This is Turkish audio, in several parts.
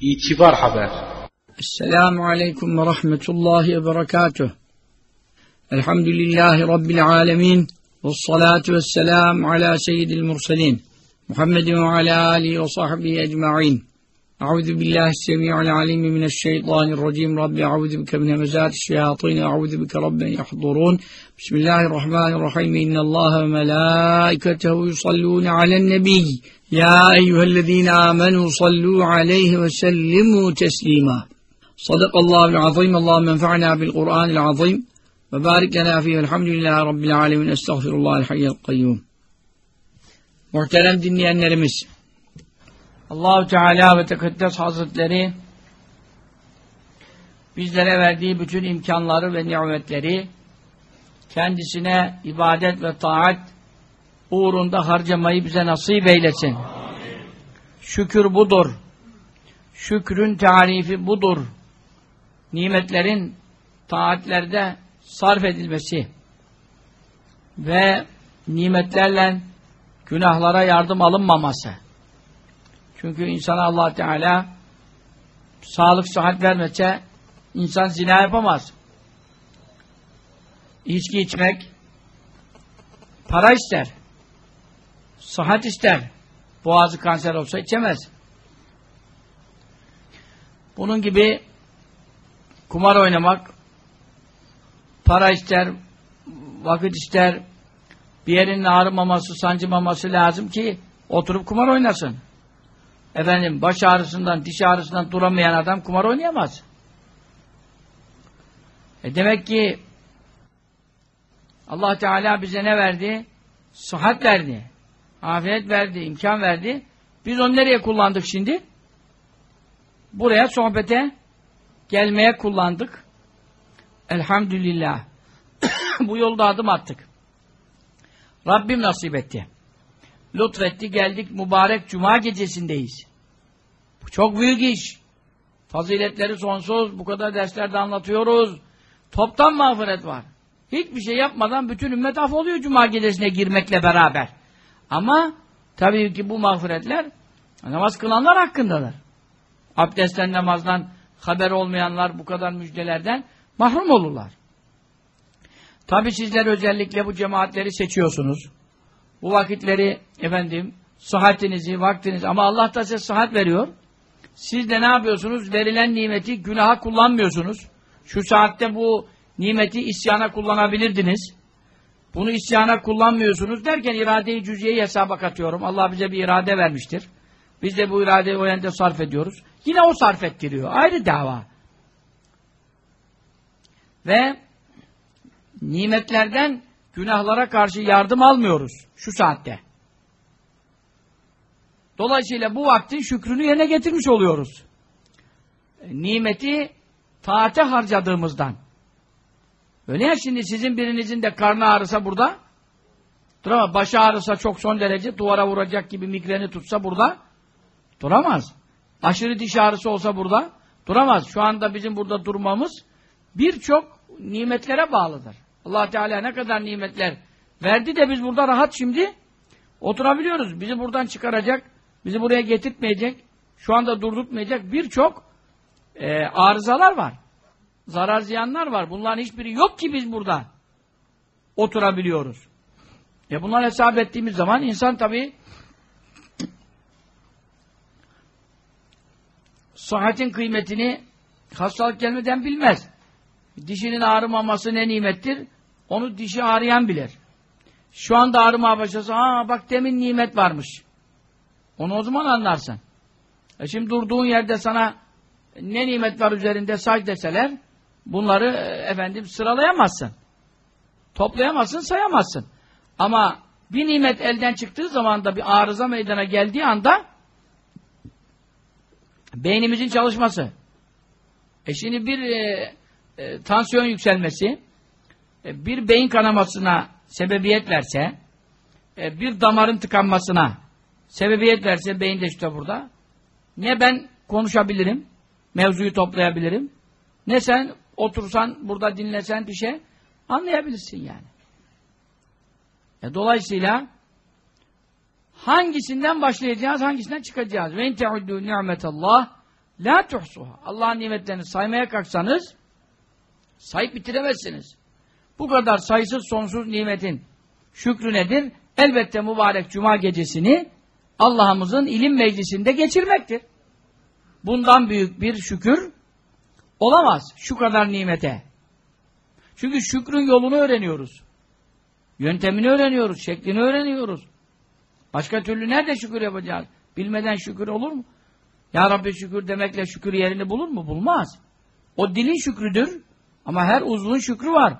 İtibar Haber السلام عليكم ورحمة الله وبركاته. الحمد لله رب العالمين والصلاة والسلام على سيد المرسلين محمد وعلى آله وصحبه أجمعين. أعوذ بالله السميع العليم من الشيطان الرجيم. رب أعوذ بك من همزات الشياطين أعوذ بك رب يحضرون. بسم الله الرحمن الرحيم. إن الله وملائكته يصلون على النبي. يا أيها الذين آمنوا صلوا عليه وسلموا تسليما. صدق الله العظيم. اللهم انفعنا بالقرآن العظيم. وبارك لنا فيه. الحمد لله رب العالمين. أستغفر الله الحي القيوم. Muhterem dinleyenlerimiz Allahu Teala ve Tekaddes Hazretleri bizlere verdiği bütün imkanları ve nimetleri kendisine ibadet ve taat uğrunda harcamayı bize nasip eylesin. Şükür budur. Şükrün tarifi budur. Nimetlerin taatlerde sarf edilmesi ve nimetlerle günahlara yardım alınmaması. Çünkü insana allah Teala sağlık, sıhhat vermese insan zina yapamaz. İçki içmek para ister. Sıhhat ister. Boğazı kanser olsa içemez. Bunun gibi kumar oynamak para ister, vakit ister, bir yerin ağrımaması, sancımaması lazım ki oturup kumar oynasın. Efendim baş ağrısından, diş ağrısından duramayan adam kumar oynayamaz. E demek ki Allah Teala bize ne verdi? Sıhhat verdi. Afiyet verdi, imkan verdi. Biz onu nereye kullandık şimdi? Buraya sohbete gelmeye kullandık. Elhamdülillah. Bu yolda adım attık. Rabbim nasip etti. Lütfetti geldik mübarek cuma gecesindeyiz. Bu çok büyük iş. Faziletleri sonsuz. Bu kadar derslerde anlatıyoruz. Toptan mağfiret var. Hiçbir şey yapmadan bütün ümmet af oluyor cuma gecesine girmekle beraber. Ama tabii ki bu mağfiretler namaz kılanlar hakkındadır. Abdestten namazdan haber olmayanlar bu kadar müjdelerden mahrum olurlar. Tabi sizler özellikle bu cemaatleri seçiyorsunuz. Bu vakitleri efendim sıhhatinizi, vaktinizi ama Allah da size sıhhat veriyor. Siz de ne yapıyorsunuz? Verilen nimeti günaha kullanmıyorsunuz. Şu saatte bu nimeti isyana kullanabilirdiniz. Bunu isyana kullanmıyorsunuz derken iradeyi cüz'iyeyi hesaba katıyorum. Allah bize bir irade vermiştir. Biz de bu iradeyi o yönde sarf ediyoruz. Yine o sarf ettiriyor. Ayrı dava. Ve nimetlerden günahlara karşı yardım almıyoruz şu saatte. Dolayısıyla bu vaktin şükrünü yerine getirmiş oluyoruz. Nimeti taate harcadığımızdan. Öyle ya şimdi sizin birinizin de karnı ağrısa burada duramaz. Başı ağrısa çok son derece duvara vuracak gibi migreni tutsa burada duramaz. Aşırı diş ağrısı olsa burada duramaz. Şu anda bizim burada durmamız birçok nimetlere bağlıdır. allah Teala ne kadar nimetler verdi de biz burada rahat şimdi oturabiliyoruz. Bizi buradan çıkaracak, bizi buraya getirtmeyecek, şu anda durdurtmayacak birçok e, arızalar var. Zarar ziyanlar var. Bunların hiçbiri yok ki biz burada oturabiliyoruz. E bunları hesap ettiğimiz zaman insan tabii sıhhatin kıymetini hastalık gelmeden bilmez. Dişinin ağrımaması ne nimettir? Onu dişi ağrıyan bilir. Şu anda ağrımaya başlasa, aa bak demin nimet varmış. Onu o zaman anlarsın. E şimdi durduğun yerde sana ne nimet var üzerinde say deseler, bunları efendim sıralayamazsın. Toplayamazsın, sayamazsın. Ama bir nimet elden çıktığı zaman da bir arıza meydana geldiği anda beynimizin çalışması. E şimdi bir e, e, tansiyon yükselmesi, e, bir beyin kanamasına sebebiyet verse, e, bir damarın tıkanmasına sebebiyet verse, beyin de işte burada, ne ben konuşabilirim, mevzuyu toplayabilirim, ne sen otursan, burada dinlesen bir şey anlayabilirsin yani. E, dolayısıyla hangisinden başlayacağız, hangisinden çıkacağız? Ve in teuddu ni'metallah La tuhsuha. Allah'ın nimetlerini saymaya kalksanız sayıp bitiremezsiniz. Bu kadar sayısız sonsuz nimetin şükrü nedir? Elbette mübarek cuma gecesini Allah'ımızın ilim meclisinde geçirmektir. Bundan büyük bir şükür olamaz şu kadar nimete. Çünkü şükrün yolunu öğreniyoruz. Yöntemini öğreniyoruz, şeklini öğreniyoruz. Başka türlü nerede şükür yapacağız? Bilmeden şükür olur mu? Ya Rabbi şükür demekle şükür yerini bulur mu? Bulmaz. O dilin şükrüdür. Ama her uzvun şükrü var.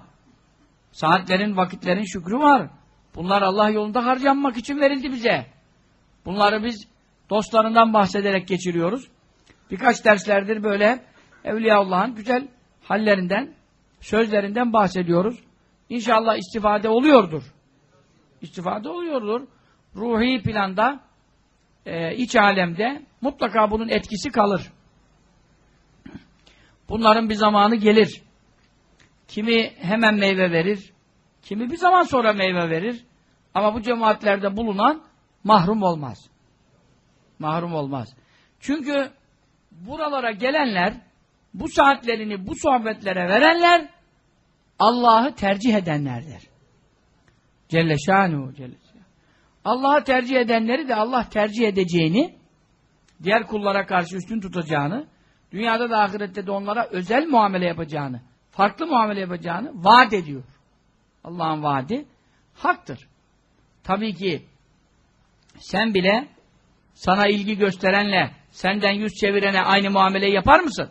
Saatlerin, vakitlerin şükrü var. Bunlar Allah yolunda harcanmak için verildi bize. Bunları biz dostlarından bahsederek geçiriyoruz. Birkaç derslerdir böyle Evliyaullah'ın güzel hallerinden, sözlerinden bahsediyoruz. İnşallah istifade oluyordur. İstifade oluyordur. Ruhi planda, e, iç alemde mutlaka bunun etkisi kalır. Bunların bir zamanı gelir. Kimi hemen meyve verir, kimi bir zaman sonra meyve verir. Ama bu cemaatlerde bulunan mahrum olmaz. Mahrum olmaz. Çünkü buralara gelenler, bu saatlerini bu sohbetlere verenler, Allah'ı tercih edenlerdir. Celle şanuhu celle Allah'ı tercih edenleri de Allah tercih edeceğini, diğer kullara karşı üstün tutacağını, dünyada da ahirette de onlara özel muamele yapacağını, farklı muamele yapacağını vaat ediyor. Allah'ın vaadi haktır. Tabii ki sen bile sana ilgi gösterenle senden yüz çevirene aynı muameleyi yapar mısın?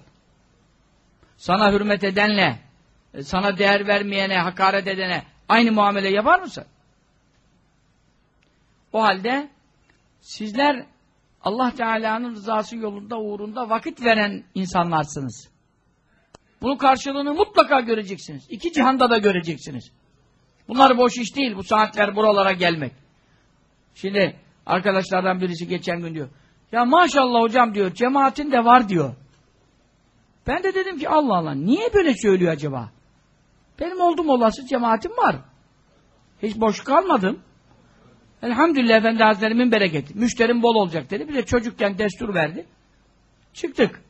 Sana hürmet edenle sana değer vermeyene, hakaret edene aynı muamele yapar mısın? O halde sizler Allah Teala'nın rızası yolunda uğrunda vakit veren insanlarsınız. Bunun karşılığını mutlaka göreceksiniz. İki cihanda da göreceksiniz. Bunlar boş iş değil. Bu saatler buralara gelmek. Şimdi arkadaşlardan birisi geçen gün diyor. Ya maşallah hocam diyor. Cemaatin de var diyor. Ben de dedim ki Allah Allah niye böyle söylüyor acaba? Benim oldum olası cemaatim var. Hiç boş kalmadım. Elhamdülillah Efendi Hazretlerimin bereketi. Müşterim bol olacak dedi. Bir de çocukken destur verdi. Çıktık.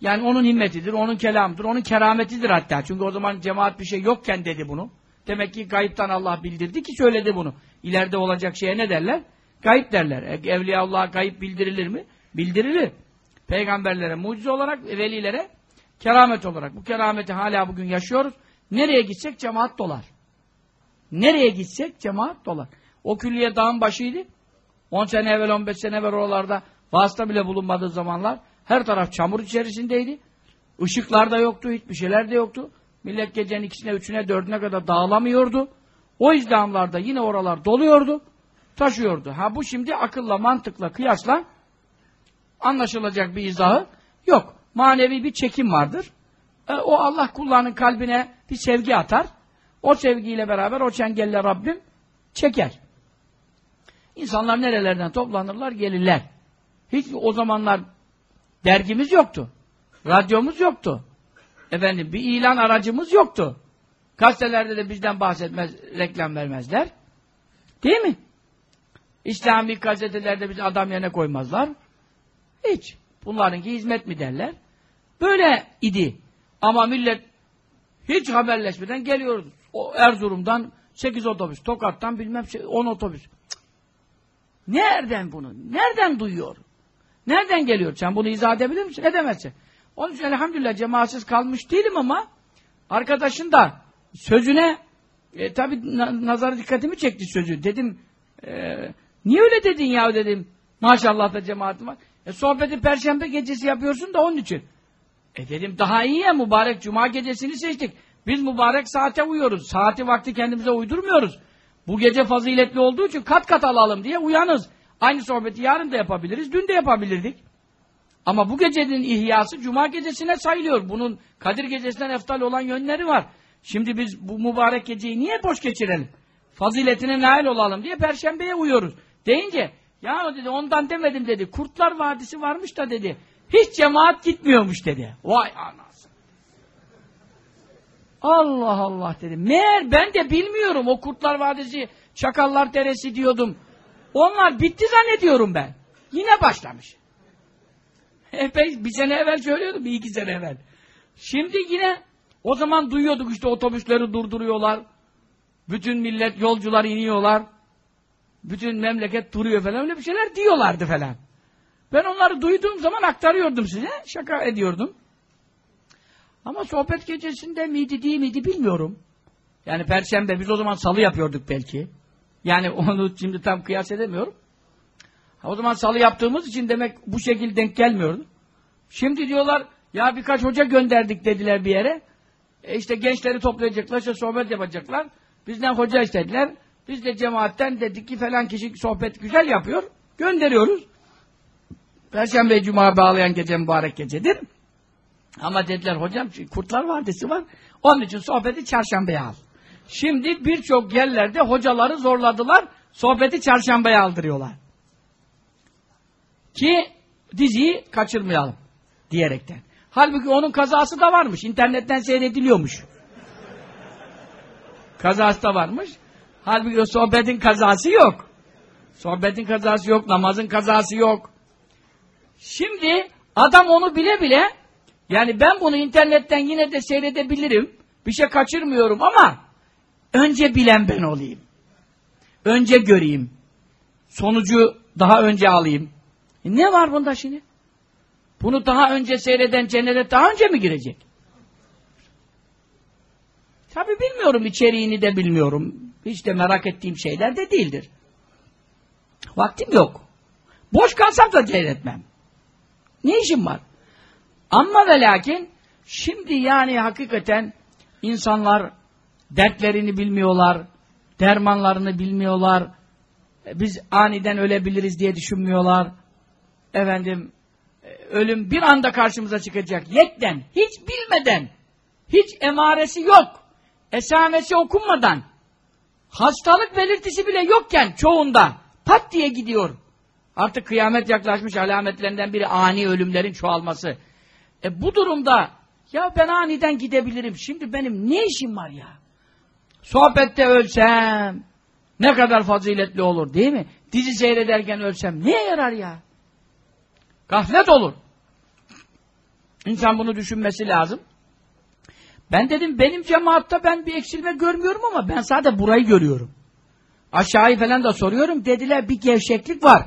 Yani onun himmetidir, onun kelamıdır, onun kerametidir hatta. Çünkü o zaman cemaat bir şey yokken dedi bunu. Demek ki gayiptan Allah bildirdi ki söyledi bunu. İleride olacak şeye ne derler? Gayip derler. E, Evliya Allah'a gayip bildirilir mi? Bildirilir. Peygamberlere, mucize olarak, velilere keramet olarak. Bu kerameti hala bugün yaşıyoruz. Nereye gitsek cemaat dolar. Nereye gitsek cemaat dolar. O külliye dağın başıydı. 10 sene evvel, 15 sene evvel oralarda vasıta bile bulunmadığı zamanlar her taraf çamur içerisindeydi. Işıklar da yoktu, hiçbir şeyler de yoktu. Millet gecenin ikisine, üçüne, dördüne kadar dağılamıyordu. O izdamlarda yine oralar doluyordu, taşıyordu. Ha bu şimdi akılla, mantıkla, kıyasla anlaşılacak bir izahı yok. Manevi bir çekim vardır. E, o Allah kullarının kalbine bir sevgi atar. O sevgiyle beraber o çengelle Rabbim çeker. İnsanlar nerelerden toplanırlar, gelirler. Hiç o zamanlar dergimiz yoktu. Radyomuz yoktu. Efendim bir ilan aracımız yoktu. Gazetelerde de bizden bahsetmez, reklam vermezler. Değil mi? İslami gazetelerde bizi adam yerine koymazlar. Hiç. Bunlarınki hizmet mi derler? Böyle idi. Ama millet hiç haberleşmeden geliyoruz. O Erzurum'dan 8 otobüs, Tokat'tan bilmem 10 otobüs. Cık. Nereden bunu? Nereden duyuyor? Nereden geliyor? Sen bunu izah edebilir misin? Edemezsin. Onun için elhamdülillah cemaatsiz kalmış değilim ama arkadaşın da sözüne e, tabi na nazarı dikkatimi çekti sözü. Dedim e, niye öyle dedin ya dedim. Maşallah da cemaatim var. E, sohbeti perşembe gecesi yapıyorsun da onun için. E dedim daha iyi ya mübarek cuma gecesini seçtik. Biz mübarek saate uyuyoruz. Saati vakti kendimize uydurmuyoruz. Bu gece faziletli olduğu için kat kat alalım diye uyanız. Aynı sohbeti yarın da yapabiliriz, dün de yapabilirdik. Ama bu gecenin ihyası cuma gecesine sayılıyor. Bunun Kadir gecesinden eftal olan yönleri var. Şimdi biz bu mübarek geceyi niye boş geçirelim? Faziletine nail olalım diye perşembeye uyuyoruz. Deyince ya dedi ondan demedim dedi. Kurtlar Vadisi varmış da dedi. Hiç cemaat gitmiyormuş dedi. Vay anasını. Allah Allah dedi. Meğer ben de bilmiyorum o Kurtlar Vadisi, Çakallar Deresi diyordum. Onlar bitti zannediyorum ben. Yine başlamış. Epey bir sene evvel söylüyordum, bir iki sene evvel. Şimdi yine o zaman duyuyorduk işte otobüsleri durduruyorlar. Bütün millet yolcular iniyorlar. Bütün memleket duruyor falan öyle bir şeyler diyorlardı falan. Ben onları duyduğum zaman aktarıyordum size. Şaka ediyordum. Ama sohbet gecesinde miydi değil miydi bilmiyorum. Yani perşembe biz o zaman salı yapıyorduk belki. Yani onu şimdi tam kıyas edemiyorum. O zaman salı yaptığımız için demek bu şekilde denk gelmiyordu. Şimdi diyorlar ya birkaç hoca gönderdik dediler bir yere. E işte gençleri toplayacaklar, işte sohbet yapacaklar. Bizden hoca istediler. Biz de cemaatten dedik ki falan kişi sohbet güzel yapıyor. Gönderiyoruz. Perşembe Cuma bağlayan gece mübarek gecedir. Ama dediler hocam Kurtlar Vadisi var. Onun için sohbeti çarşambaya al. Şimdi birçok yerlerde hocaları zorladılar. Sohbeti çarşambaya aldırıyorlar. Ki diziyi kaçırmayalım diyerekten. Halbuki onun kazası da varmış. İnternetten seyrediliyormuş. Kazası da varmış. Halbuki sohbetin kazası yok. Sohbetin kazası yok, namazın kazası yok. Şimdi adam onu bile bile yani ben bunu internetten yine de seyredebilirim. Bir şey kaçırmıyorum ama önce bilen ben olayım. Önce göreyim. Sonucu daha önce alayım. E ne var bunda şimdi? Bunu daha önce seyreden cennete daha önce mi girecek? Tabi bilmiyorum içeriğini de bilmiyorum. Hiç de merak ettiğim şeyler de değildir. Vaktim yok. Boş kalsam da seyretmem. Ne işim var? Ama ve lakin şimdi yani hakikaten insanlar dertlerini bilmiyorlar, dermanlarını bilmiyorlar, biz aniden ölebiliriz diye düşünmüyorlar. Efendim, ölüm bir anda karşımıza çıkacak. Yekten, hiç bilmeden, hiç emaresi yok, esamesi okunmadan, hastalık belirtisi bile yokken çoğunda pat diye gidiyor. Artık kıyamet yaklaşmış alametlerinden biri ani ölümlerin çoğalması. E bu durumda ya ben aniden gidebilirim. Şimdi benim ne işim var ya? Sohbette ölsem ne kadar faziletli olur değil mi? Dizi seyrederken ölsem neye yarar ya? Gaflet olur. İnsan bunu düşünmesi lazım. Ben dedim benim cemaatta ben bir eksilme görmüyorum ama ben sadece burayı görüyorum. Aşağıyı falan da soruyorum. Dediler bir gevşeklik var.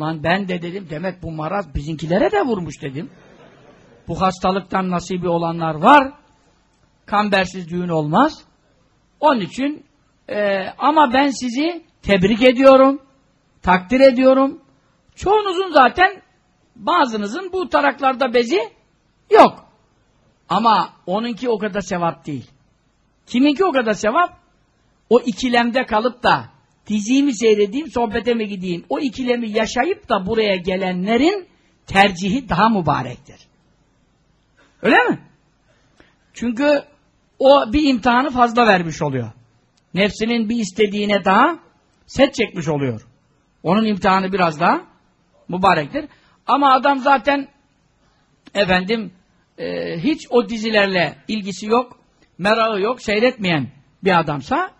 Lan ben de dedim demek bu maraz bizinkilere de vurmuş dedim. Bu hastalıktan nasibi olanlar var. Kambersiz düğün olmaz. Onun için e, ama ben sizi tebrik ediyorum. Takdir ediyorum. Çoğunuzun zaten bazınızın bu taraklarda bezi yok. Ama onunki o kadar sevap değil. Kiminki o kadar sevap? O ikilemde kalıp da diziyi mi seyredeyim, sohbete mi gideyim? O ikilemi yaşayıp da buraya gelenlerin tercihi daha mübarektir. Öyle mi? Çünkü o bir imtihanı fazla vermiş oluyor. Nefsinin bir istediğine daha set çekmiş oluyor. Onun imtihanı biraz daha mübarektir. Ama adam zaten efendim e, hiç o dizilerle ilgisi yok, merağı yok, seyretmeyen bir adamsa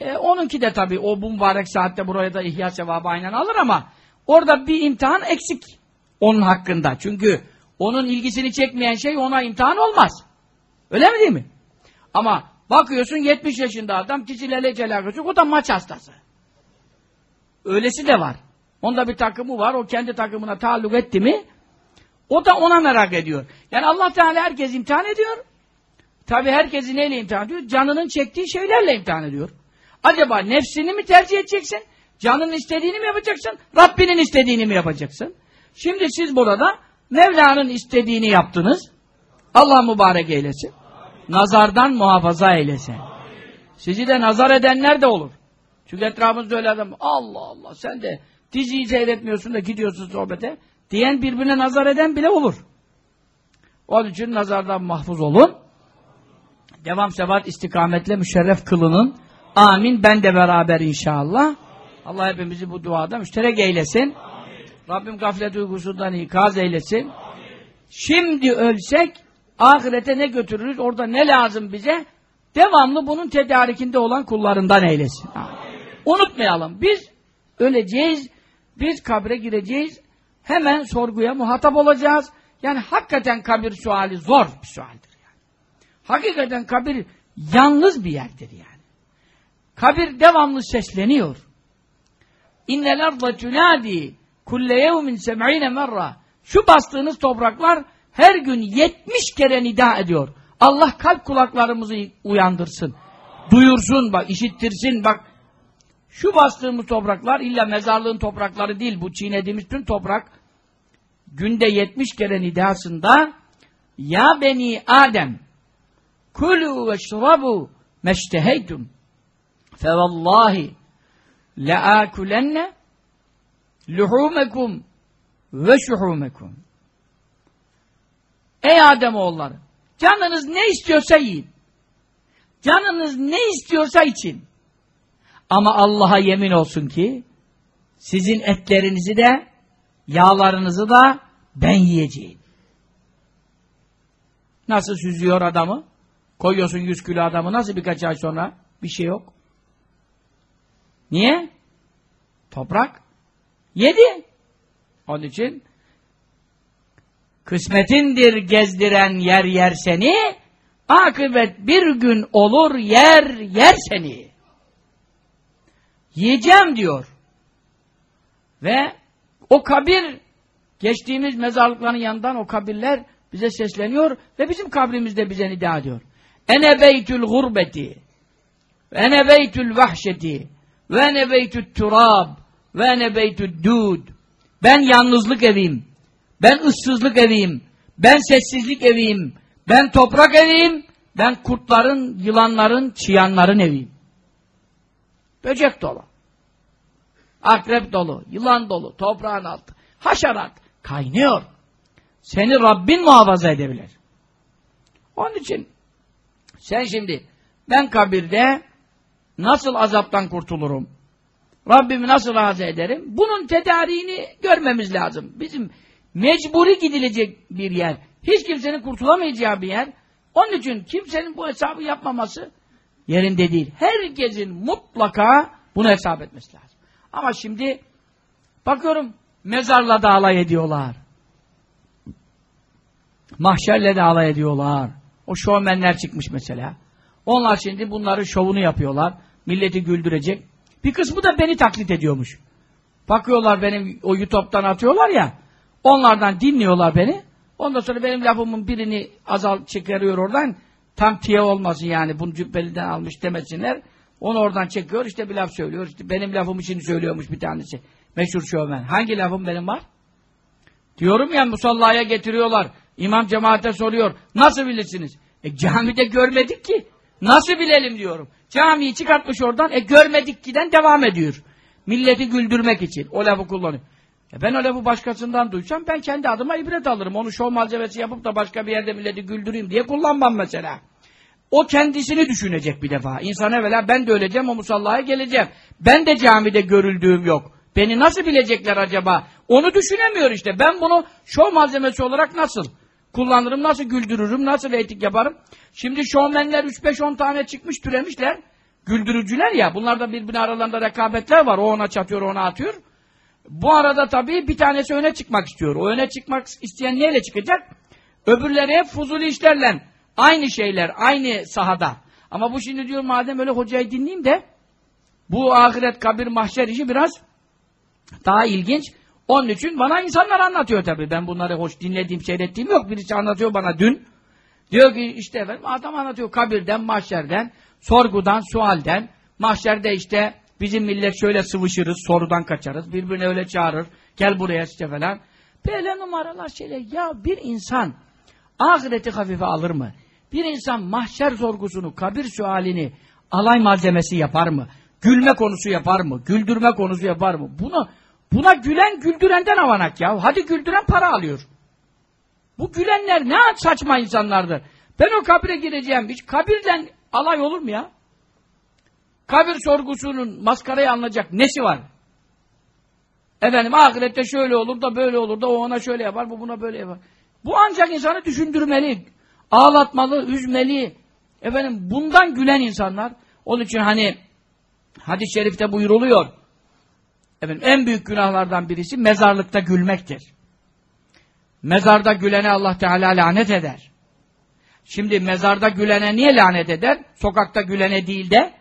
e, onunki de tabii o bu mübarek saatte buraya da ihya sevabı aynen alır ama orada bir imtihan eksik onun hakkında. Çünkü onun ilgisini çekmeyen şey ona imtihan olmaz. Öyle mi değil mi? Ama bakıyorsun 70 yaşında adam dizilerle celakası o da maç hastası. Öylesi de var. Onda bir takımı var. O kendi takımına taalluk etti mi o da ona merak ediyor. Yani Allah Teala herkes imtihan ediyor. Tabi herkesi neyle imtihan ediyor? Canının çektiği şeylerle imtihan ediyor. Acaba nefsini mi tercih edeceksin? Canının istediğini mi yapacaksın? Rabbinin istediğini mi yapacaksın? Şimdi siz burada Mevla'nın istediğini yaptınız. Allah mübarek eylesin. Nazardan muhafaza eylesin. Sizi de nazar edenler de olur. Çünkü etrafınızda öyle adam Allah Allah sen de diziyi seyretmiyorsun da gidiyorsun sohbete diyen birbirine nazar eden bile olur. Onun için nazardan mahfuz olun. Devam sebat istikametle müşerref kılının. Amin. Ben de beraber inşallah. Allah hepimizi bu duada müşterek eylesin. Amin. Rabbim gaflet uykusundan ikaz eylesin. Amin. Şimdi ölsek ahirete ne götürürüz? Orada ne lazım bize? Devamlı bunun tedarikinde olan kullarından eylesin. Amin. Unutmayalım. Biz öleceğiz. Biz kabre gireceğiz. hemen sorguya muhatap olacağız. Yani hakikaten kabir suali zor bir sualdir yani. Hakikaten kabir yalnız bir yerdir yani. Kabir devamlı sesleniyor. İnnel arda tünadi kulle yevmin sem'ine merra. Şu bastığınız topraklar her gün yetmiş kere nida ediyor. Allah kalp kulaklarımızı uyandırsın. Duyursun bak, işittirsin bak. Şu bastığımız topraklar illa mezarlığın toprakları değil. Bu çiğnediğimiz tüm toprak günde yetmiş kere nidasında Ya beni Adem kulu ve şrabu meşteheytum fevallahi leakulenne luhumekum ve şuhumekum Ey Ademoğulları canınız ne istiyorsa yiyin. Canınız ne istiyorsa için. Ama Allah'a yemin olsun ki sizin etlerinizi de yağlarınızı da ben yiyeceğim. Nasıl süzüyor adamı? Koyuyorsun 100 kilo adamı nasıl birkaç ay sonra? Bir şey yok. Niye? Toprak yedi. Onun için kısmetindir gezdiren yer yer seni akıbet bir gün olur yer yer seni. Yiyeceğim diyor. Ve o kabir geçtiğimiz mezarlıkların yanından o kabirler bize sesleniyor ve bizim kabrimizde bize nida ediyor. Ene beytül gurbeti ve ene beytül vahşeti ve ene beytül turab ve ene beytül dud ben yalnızlık evim ben ıssızlık evim ben sessizlik evim ben toprak evim ben kurtların, yılanların, çıyanların evim. Böcek dolu. Akrep dolu, yılan dolu, toprağın altı. Haşerat kaynıyor. Seni Rabbin muhafaza edebilir. Onun için sen şimdi ben kabirde nasıl azaptan kurtulurum? Rabbimi nasıl razı ederim? Bunun tedariğini görmemiz lazım. Bizim mecburi gidilecek bir yer. Hiç kimsenin kurtulamayacağı bir yer. Onun için kimsenin bu hesabı yapmaması yerinde değil. Herkesin mutlaka bunu hesap etmesi lazım. Ama şimdi bakıyorum mezarla da alay ediyorlar. Mahşerle de alay ediyorlar. O şovmenler çıkmış mesela. Onlar şimdi bunların şovunu yapıyorlar. Milleti güldürecek. Bir kısmı da beni taklit ediyormuş. Bakıyorlar benim o YouTube'dan atıyorlar ya. Onlardan dinliyorlar beni. Ondan sonra benim lafımın birini azal çıkarıyor oradan. Tam tiye olmasın yani bunu cübbeliden almış demesinler. Onu oradan çekiyor işte bir laf söylüyor. İşte benim lafım için söylüyormuş bir tanesi. Meşhur şovmen. Hangi lafım benim var? Diyorum ya musallaya getiriyorlar. İmam cemaate soruyor. Nasıl bilirsiniz? E camide görmedik ki. Nasıl bilelim diyorum. Camiyi çıkartmış oradan. E görmedik giden devam ediyor. Milleti güldürmek için. O lafı kullanıyor. E ben o lafı başkasından duysam ben kendi adıma ibret alırım. Onu şov malzemesi yapıp da başka bir yerde milleti güldüreyim diye kullanmam mesela. O kendisini düşünecek bir defa. İnsan evvela ben de öleceğim o musallaya geleceğim. Ben de camide görüldüğüm yok. Beni nasıl bilecekler acaba? Onu düşünemiyor işte. Ben bunu şov malzemesi olarak nasıl kullanırım, nasıl güldürürüm, nasıl etik yaparım? Şimdi şovmenler 3-5-10 tane çıkmış türemişler. Güldürücüler ya. Bunlarda birbirine aralarında rekabetler var. O ona çatıyor, ona atıyor. Bu arada tabii bir tanesi öne çıkmak istiyor. O öne çıkmak isteyen neyle çıkacak? Öbürleri hep fuzuli işlerle. Aynı şeyler, aynı sahada. Ama bu şimdi diyor madem öyle hocayı dinleyeyim de bu ahiret, kabir, mahşer işi biraz daha ilginç. Onun için bana insanlar anlatıyor tabii. Ben bunları hoş dinlediğim, seyrettiğim yok. Birisi anlatıyor bana dün. Diyor ki işte efendim adam anlatıyor kabirden, mahşerden, sorgudan, sualden. Mahşerde işte bizim millet şöyle sıvışırız, sorudan kaçarız. Birbirine öyle çağırır. Gel buraya işte falan. Böyle numaralar şeyler. Ya bir insan ahireti hafife alır mı? Bir insan mahşer sorgusunu, kabir sualini alay malzemesi yapar mı? Gülme konusu yapar mı? Güldürme konusu yapar mı? Bunu buna gülen güldürenden avanak ya. Hadi güldüren para alıyor. Bu gülenler ne saçma insanlardır. Ben o kabire gireceğim. Hiç kabirden alay olur mu ya? Kabir sorgusunun maskaraya alınacak nesi var? Efendim ahirette şöyle olur da böyle olur da o ona şöyle yapar, bu buna böyle yapar. Bu ancak insanı düşündürmeli, ağlatmalı, üzmeli. Efendim bundan gülen insanlar. Onun için hani hadis-i şerifte buyuruluyor. Efendim, en büyük günahlardan birisi mezarlıkta gülmektir. Mezarda gülene Allah Teala lanet eder. Şimdi mezarda gülene niye lanet eder? Sokakta gülene değil de.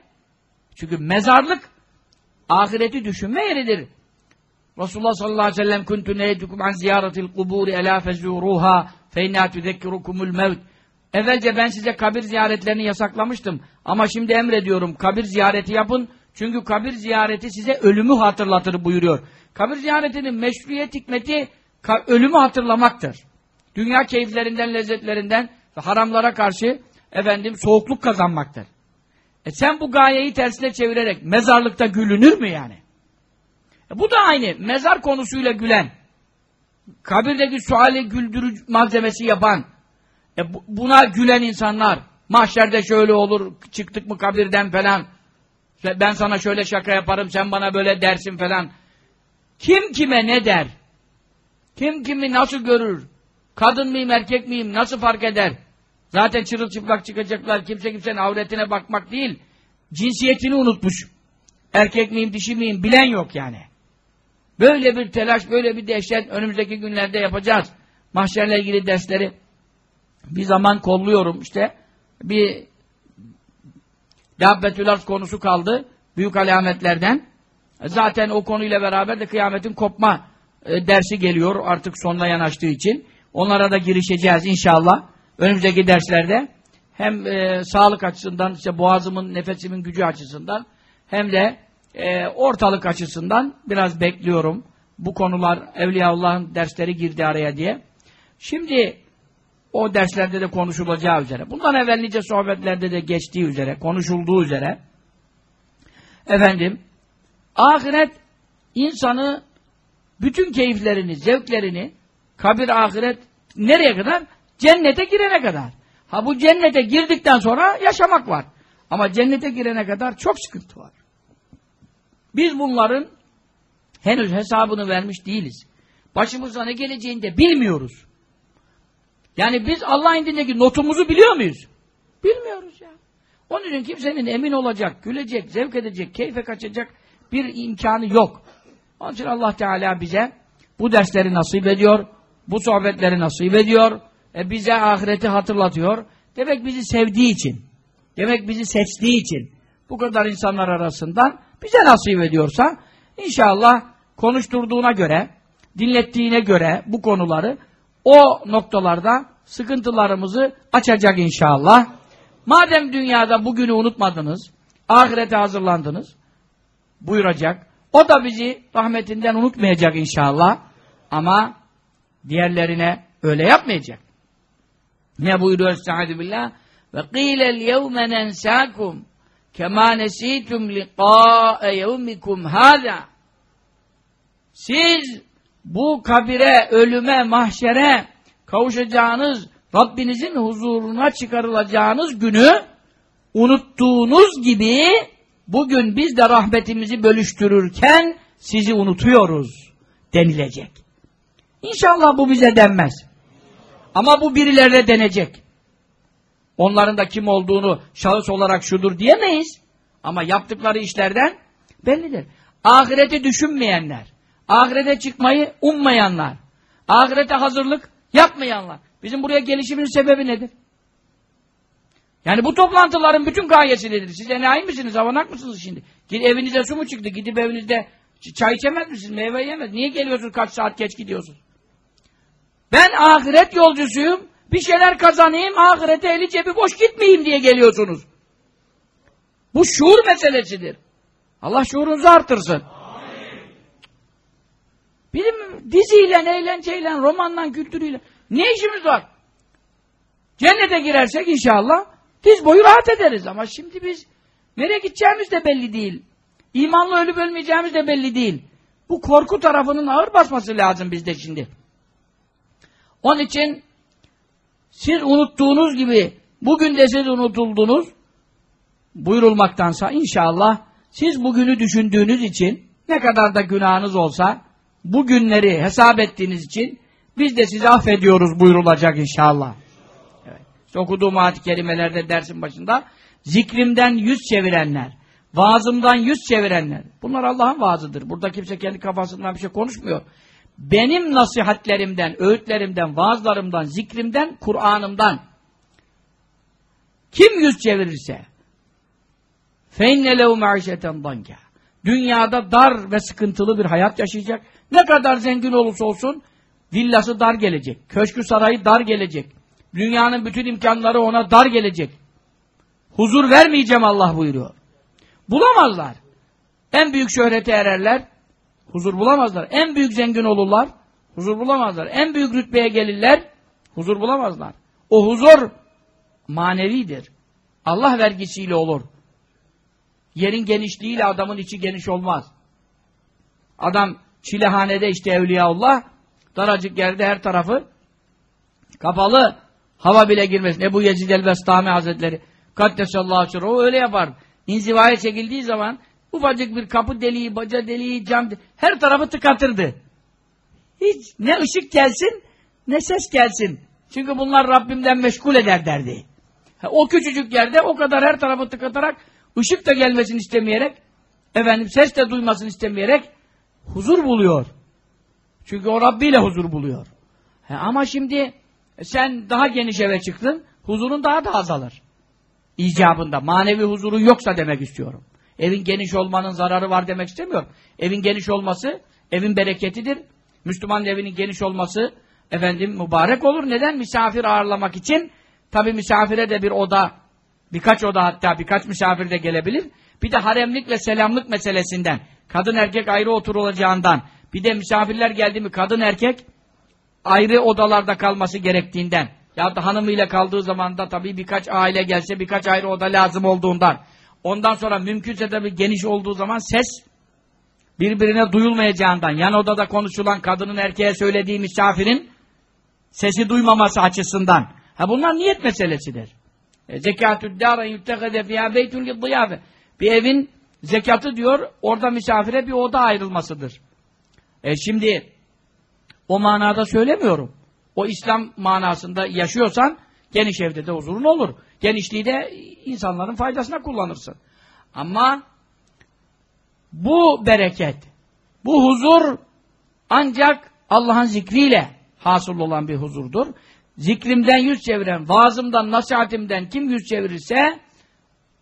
Çünkü mezarlık ahireti düşünme yeridir. Resulullah sallallahu aleyhi ve sellem kuntu neydukum an ziyaretil kuburi ela fezuruha fe inna tuzekkirukumul mevt. Evvelce ben size kabir ziyaretlerini yasaklamıştım. Ama şimdi emrediyorum kabir ziyareti yapın. Çünkü kabir ziyareti size ölümü hatırlatır buyuruyor. Kabir ziyaretinin meşruiyet hikmeti ölümü hatırlamaktır. Dünya keyiflerinden, lezzetlerinden ve haramlara karşı efendim soğukluk kazanmaktır. E sen bu gayeyi tersine çevirerek mezarlıkta gülünür mü yani? E bu da aynı. Mezar konusuyla gülen, kabirdeki suali güldürücü malzemesi yapan, e bu, buna gülen insanlar, mahşerde şöyle olur, çıktık mı kabirden falan, ben sana şöyle şaka yaparım, sen bana böyle dersin falan. Kim kime ne der? Kim kimi nasıl görür? Kadın mıyım, erkek miyim, nasıl fark eder? Zaten çırılçıplak çıkacaklar, kimse kimsenin avretine bakmak değil, cinsiyetini unutmuş. Erkek miyim, dişi miyim, bilen yok yani. Böyle bir telaş, böyle bir dehşet önümüzdeki günlerde yapacağız. Mahşerle ilgili dersleri bir zaman kolluyorum işte. Bir Dabbetül Arz konusu kaldı. Büyük alametlerden. Zaten o konuyla beraber de kıyametin kopma e, dersi geliyor artık sonuna yanaştığı için. Onlara da girişeceğiz inşallah. Önümüzdeki derslerde hem e, sağlık açısından, işte boğazımın, nefesimin gücü açısından hem de e, ortalık açısından biraz bekliyorum. Bu konular Evliyaullah'ın dersleri girdi araya diye. Şimdi o derslerde de konuşulacağı üzere. Bundan evvel nice sohbetlerde de geçtiği üzere, konuşulduğu üzere efendim ahiret insanı bütün keyiflerini, zevklerini kabir ahiret nereye kadar? Cennete girene kadar. Ha bu cennete girdikten sonra yaşamak var. Ama cennete girene kadar çok sıkıntı var. Biz bunların henüz hesabını vermiş değiliz. Başımıza ne geleceğini de bilmiyoruz. Yani biz Allah indindeki notumuzu biliyor muyuz? Bilmiyoruz ya. Onun için kimsenin emin olacak, gülecek, zevk edecek, keyfe kaçacak bir imkanı yok. Onun için Allah Teala bize bu dersleri nasip ediyor, bu sohbetleri nasip ediyor, e bize ahireti hatırlatıyor. Demek bizi sevdiği için, demek bizi seçtiği için bu kadar insanlar arasından bize nasip ediyorsa inşallah konuşturduğuna göre, dinlettiğine göre bu konuları o noktalarda sıkıntılarımızı açacak inşallah. Madem dünyada bugünü unutmadınız, ahirete hazırlandınız, buyuracak. O da bizi rahmetinden unutmayacak inşallah. Ama diğerlerine öyle yapmayacak. Ne buyuruyor Estaizu billah? Ve qîlel yevme nensâkum kemâ nesîtum liqâe yevmikum hâzâ Siz bu kabire, ölüme, mahşere kavuşacağınız, Rabbinizin huzuruna çıkarılacağınız günü unuttuğunuz gibi bugün biz de rahmetimizi bölüştürürken sizi unutuyoruz denilecek. İnşallah bu bize denmez. Ama bu birilerine denecek. Onların da kim olduğunu şahıs olarak şudur diyemeyiz. Ama yaptıkları işlerden bellidir. Ahireti düşünmeyenler, ahirete çıkmayı ummayanlar, ahirete hazırlık yapmayanlar. Bizim buraya gelişimin sebebi nedir? Yani bu toplantıların bütün gayesi nedir? Siz enayi misiniz, avanak mısınız şimdi? Gidip evinize su mu çıktı? Gidip evinizde çay içemez misiniz? Meyve yemez. Niye geliyorsunuz kaç saat geç gidiyorsunuz? Ben ahiret yolcusuyum. Bir şeyler kazanayım, ahirete eli cebi boş gitmeyeyim diye geliyorsunuz. Bu şuur meselesidir. Allah şuurunuzu artırsın. Bizim diziyle, eğlenceyle, romanla, kültürüyle ne işimiz var? Cennete girersek inşallah diz boyu rahat ederiz ama şimdi biz nereye gideceğimiz de belli değil. İmanlı ölüp ölmeyeceğimiz de belli değil. Bu korku tarafının ağır basması lazım bizde şimdi. Onun için siz unuttuğunuz gibi bugün de siz unutuldunuz buyurulmaktansa inşallah siz bugünü düşündüğünüz için ne kadar da günahınız olsa bu günleri hesap ettiğiniz için biz de sizi affediyoruz buyurulacak inşallah. Evet. İşte okuduğum ayet-i dersin başında zikrimden yüz çevirenler, vaazımdan yüz çevirenler. Bunlar Allah'ın vaazıdır. Burada kimse kendi kafasından bir şey konuşmuyor Benim nasihatlerimden, öğütlerimden, vaazlarımdan, zikrimden, Kur'an'ımdan kim yüz çevirirse فَاِنَّ لَهُ مَعِشَةً ضَنْكَ Dünyada dar ve sıkıntılı bir hayat yaşayacak. Ne kadar zengin olursa olsun villası dar gelecek. Köşkü sarayı dar gelecek. Dünyanın bütün imkanları ona dar gelecek. Huzur vermeyeceğim Allah buyuruyor. Bulamazlar. En büyük şöhrete ererler. Huzur bulamazlar. En büyük zengin olurlar. Huzur bulamazlar. En büyük rütbeye gelirler. Huzur bulamazlar. O huzur manevidir. Allah vergisiyle olur. Yerin genişliğiyle adamın içi geniş olmaz. Adam çilehanede işte Evliyaullah daracık yerde her tarafı kapalı hava bile girmesin. Ebu Yezid el-Bestami Hazretleri Kaddesallahu aleyhi öyle yapar. İnzivaya çekildiği zaman ufacık bir kapı deliği, baca deliği, cam deliği, her tarafı tıkatırdı. Hiç ne ışık gelsin ne ses gelsin. Çünkü bunlar Rabbimden meşgul eder derdi. O küçücük yerde o kadar her tarafı tıkatarak ışık da gelmesini istemeyerek efendim ses de duymasını istemeyerek huzur buluyor. Çünkü o Rabbi ile huzur buluyor. He, ama şimdi sen daha geniş eve çıktın, huzurun daha da azalır. İcabında. Manevi huzuru yoksa demek istiyorum. Evin geniş olmanın zararı var demek istemiyorum. Evin geniş olması, evin bereketidir. Müslümanın evinin geniş olması, efendim mübarek olur. Neden? Misafir ağırlamak için, tabi misafire de bir oda, birkaç oda hatta birkaç misafir de gelebilir. Bir de haremlik ve selamlık meselesinden, kadın erkek ayrı oturulacağından, bir de misafirler geldi mi kadın erkek ayrı odalarda kalması gerektiğinden, ya da hanımıyla kaldığı zaman da tabii birkaç aile gelse birkaç ayrı oda lazım olduğundan. Ondan sonra mümkünse tabii geniş olduğu zaman ses birbirine duyulmayacağından. Yan odada konuşulan kadının erkeğe söylediği misafirin sesi duymaması açısından. Ha bunlar niyet meselesidir. E, zekatü dâre yuttegede fiyâ beytun liddiyâfe. Bir evin zekatı diyor, orada misafire bir oda ayrılmasıdır. E şimdi o manada söylemiyorum. O İslam manasında yaşıyorsan geniş evde de huzurun olur. Genişliği de insanların faydasına kullanırsın. Ama bu bereket, bu huzur ancak Allah'ın zikriyle hasıl olan bir huzurdur. Zikrimden yüz çeviren, vaazımdan, nasihatimden kim yüz çevirirse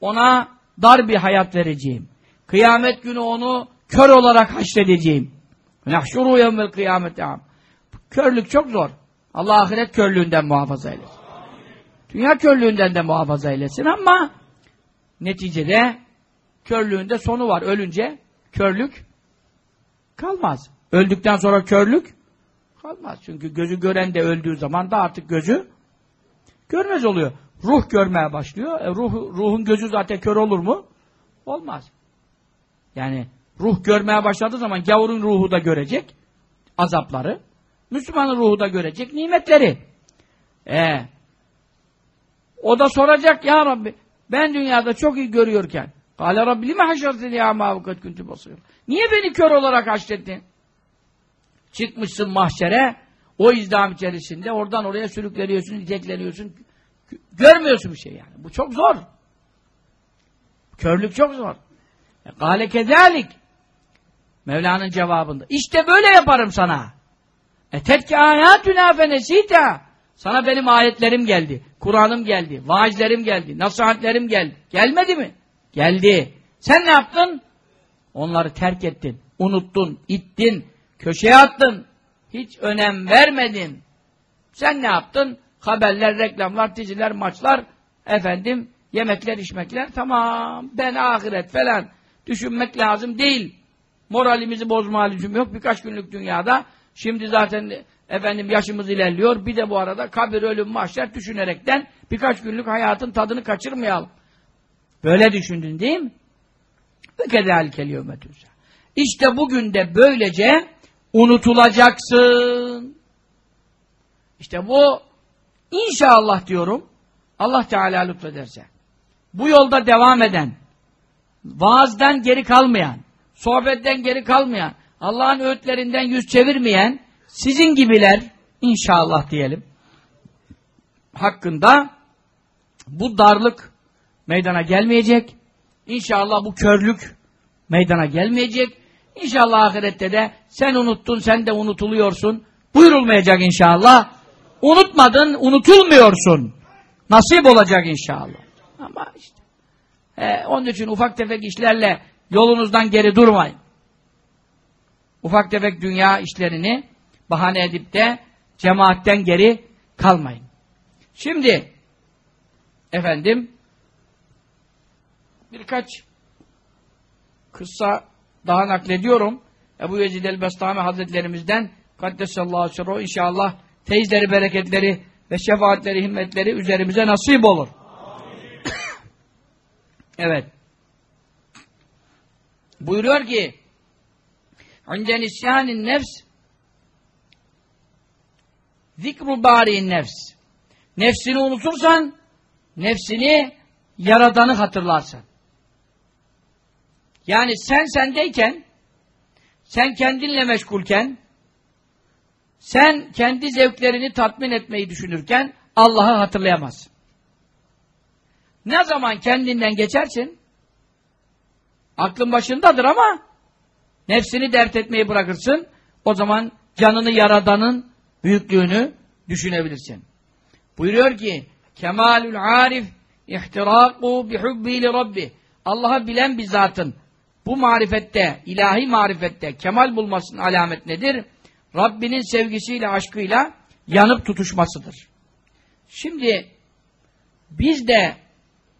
ona dar bir hayat vereceğim. Kıyamet günü onu kör olarak haşredeceğim. Nahşuru yevmel kıyamete Körlük çok zor. Allah ahiret körlüğünden muhafaza eylesin. Dünya körlüğünden de muhafaza eylesin ama neticede körlüğünde sonu var. Ölünce körlük kalmaz. Öldükten sonra körlük kalmaz. Çünkü gözü gören de öldüğü zaman da artık gözü görmez oluyor. Ruh görmeye başlıyor. E ruh, ruhun gözü zaten kör olur mu? Olmaz. Yani ruh görmeye başladığı zaman gavurun ruhu da görecek azapları. Müslümanın ruhu da görecek nimetleri. Ee, o da soracak ya Rabbi ben dünyada çok iyi görüyorken Kale Rabbi lime haşerteni ya mavukat küntü basıyor. Niye beni kör olarak haşrettin? Çıkmışsın mahşere o izdam içerisinde oradan oraya sürükleniyorsun, itekleniyorsun. Görmüyorsun bir şey yani. Bu çok zor. Körlük çok zor. Kale kezalik. Mevla'nın cevabında. İşte böyle yaparım sana. Etetke ayatüna fenesita. Sana benim ayetlerim geldi. Kur'an'ım geldi. Vaazlerim geldi. Nasihatlerim geldi. Gelmedi mi? Geldi. Sen ne yaptın? Onları terk ettin. Unuttun. ittin. Köşeye attın. Hiç önem vermedin. Sen ne yaptın? Haberler, reklamlar, diziler, maçlar, efendim, yemekler, içmekler. Tamam. Ben ahiret falan düşünmek lazım değil. Moralimizi bozma lüzum yok. Birkaç günlük dünyada Şimdi zaten efendim yaşımız ilerliyor. Bir de bu arada kabir, ölüm, mahşer düşünerekten birkaç günlük hayatın tadını kaçırmayalım. Böyle düşündün değil mi? Ve kedâlikel yevmetüzâ. İşte bugün de böylece unutulacaksın. İşte bu inşallah diyorum Allah Teala lütfederse bu yolda devam eden vaazdan geri kalmayan sohbetten geri kalmayan Allah'ın öğütlerinden yüz çevirmeyen sizin gibiler inşallah diyelim hakkında bu darlık meydana gelmeyecek. İnşallah bu körlük meydana gelmeyecek. İnşallah ahirette de sen unuttun, sen de unutuluyorsun. Buyurulmayacak inşallah. Unutmadın, unutulmuyorsun. Nasip olacak inşallah. Ama işte. E, onun için ufak tefek işlerle yolunuzdan geri durmayın. Ufak tefek dünya işlerini bahane edip de cemaatten geri kalmayın. Şimdi efendim birkaç kıssa daha naklediyorum. Ebu Yezid el-Bestami Hazretlerimizden Kaddesallahu sirru inşallah teyizleri, bereketleri ve şefaatleri, himmetleri üzerimize nasip olur. evet. Buyuruyor ki عِنْدَ نِسْيَانِ nefs zikru bari'in nefs nefsini unutursan nefsini yaradanı hatırlarsın. Yani sen sendeyken sen kendinle meşgulken sen kendi zevklerini tatmin etmeyi düşünürken Allah'ı hatırlayamazsın. Ne zaman kendinden geçersin aklın başındadır ama nefsini dert etmeyi bırakırsın o zaman canını yaradanın büyüklüğünü düşünebilirsin. Buyuruyor ki Kemalül arif ihtiraku bihubbi li rabbi Allah'ı bilen bir zatın bu marifette, ilahi marifette kemal bulmasının alamet nedir? Rabbinin sevgisiyle, aşkıyla yanıp tutuşmasıdır. Şimdi biz de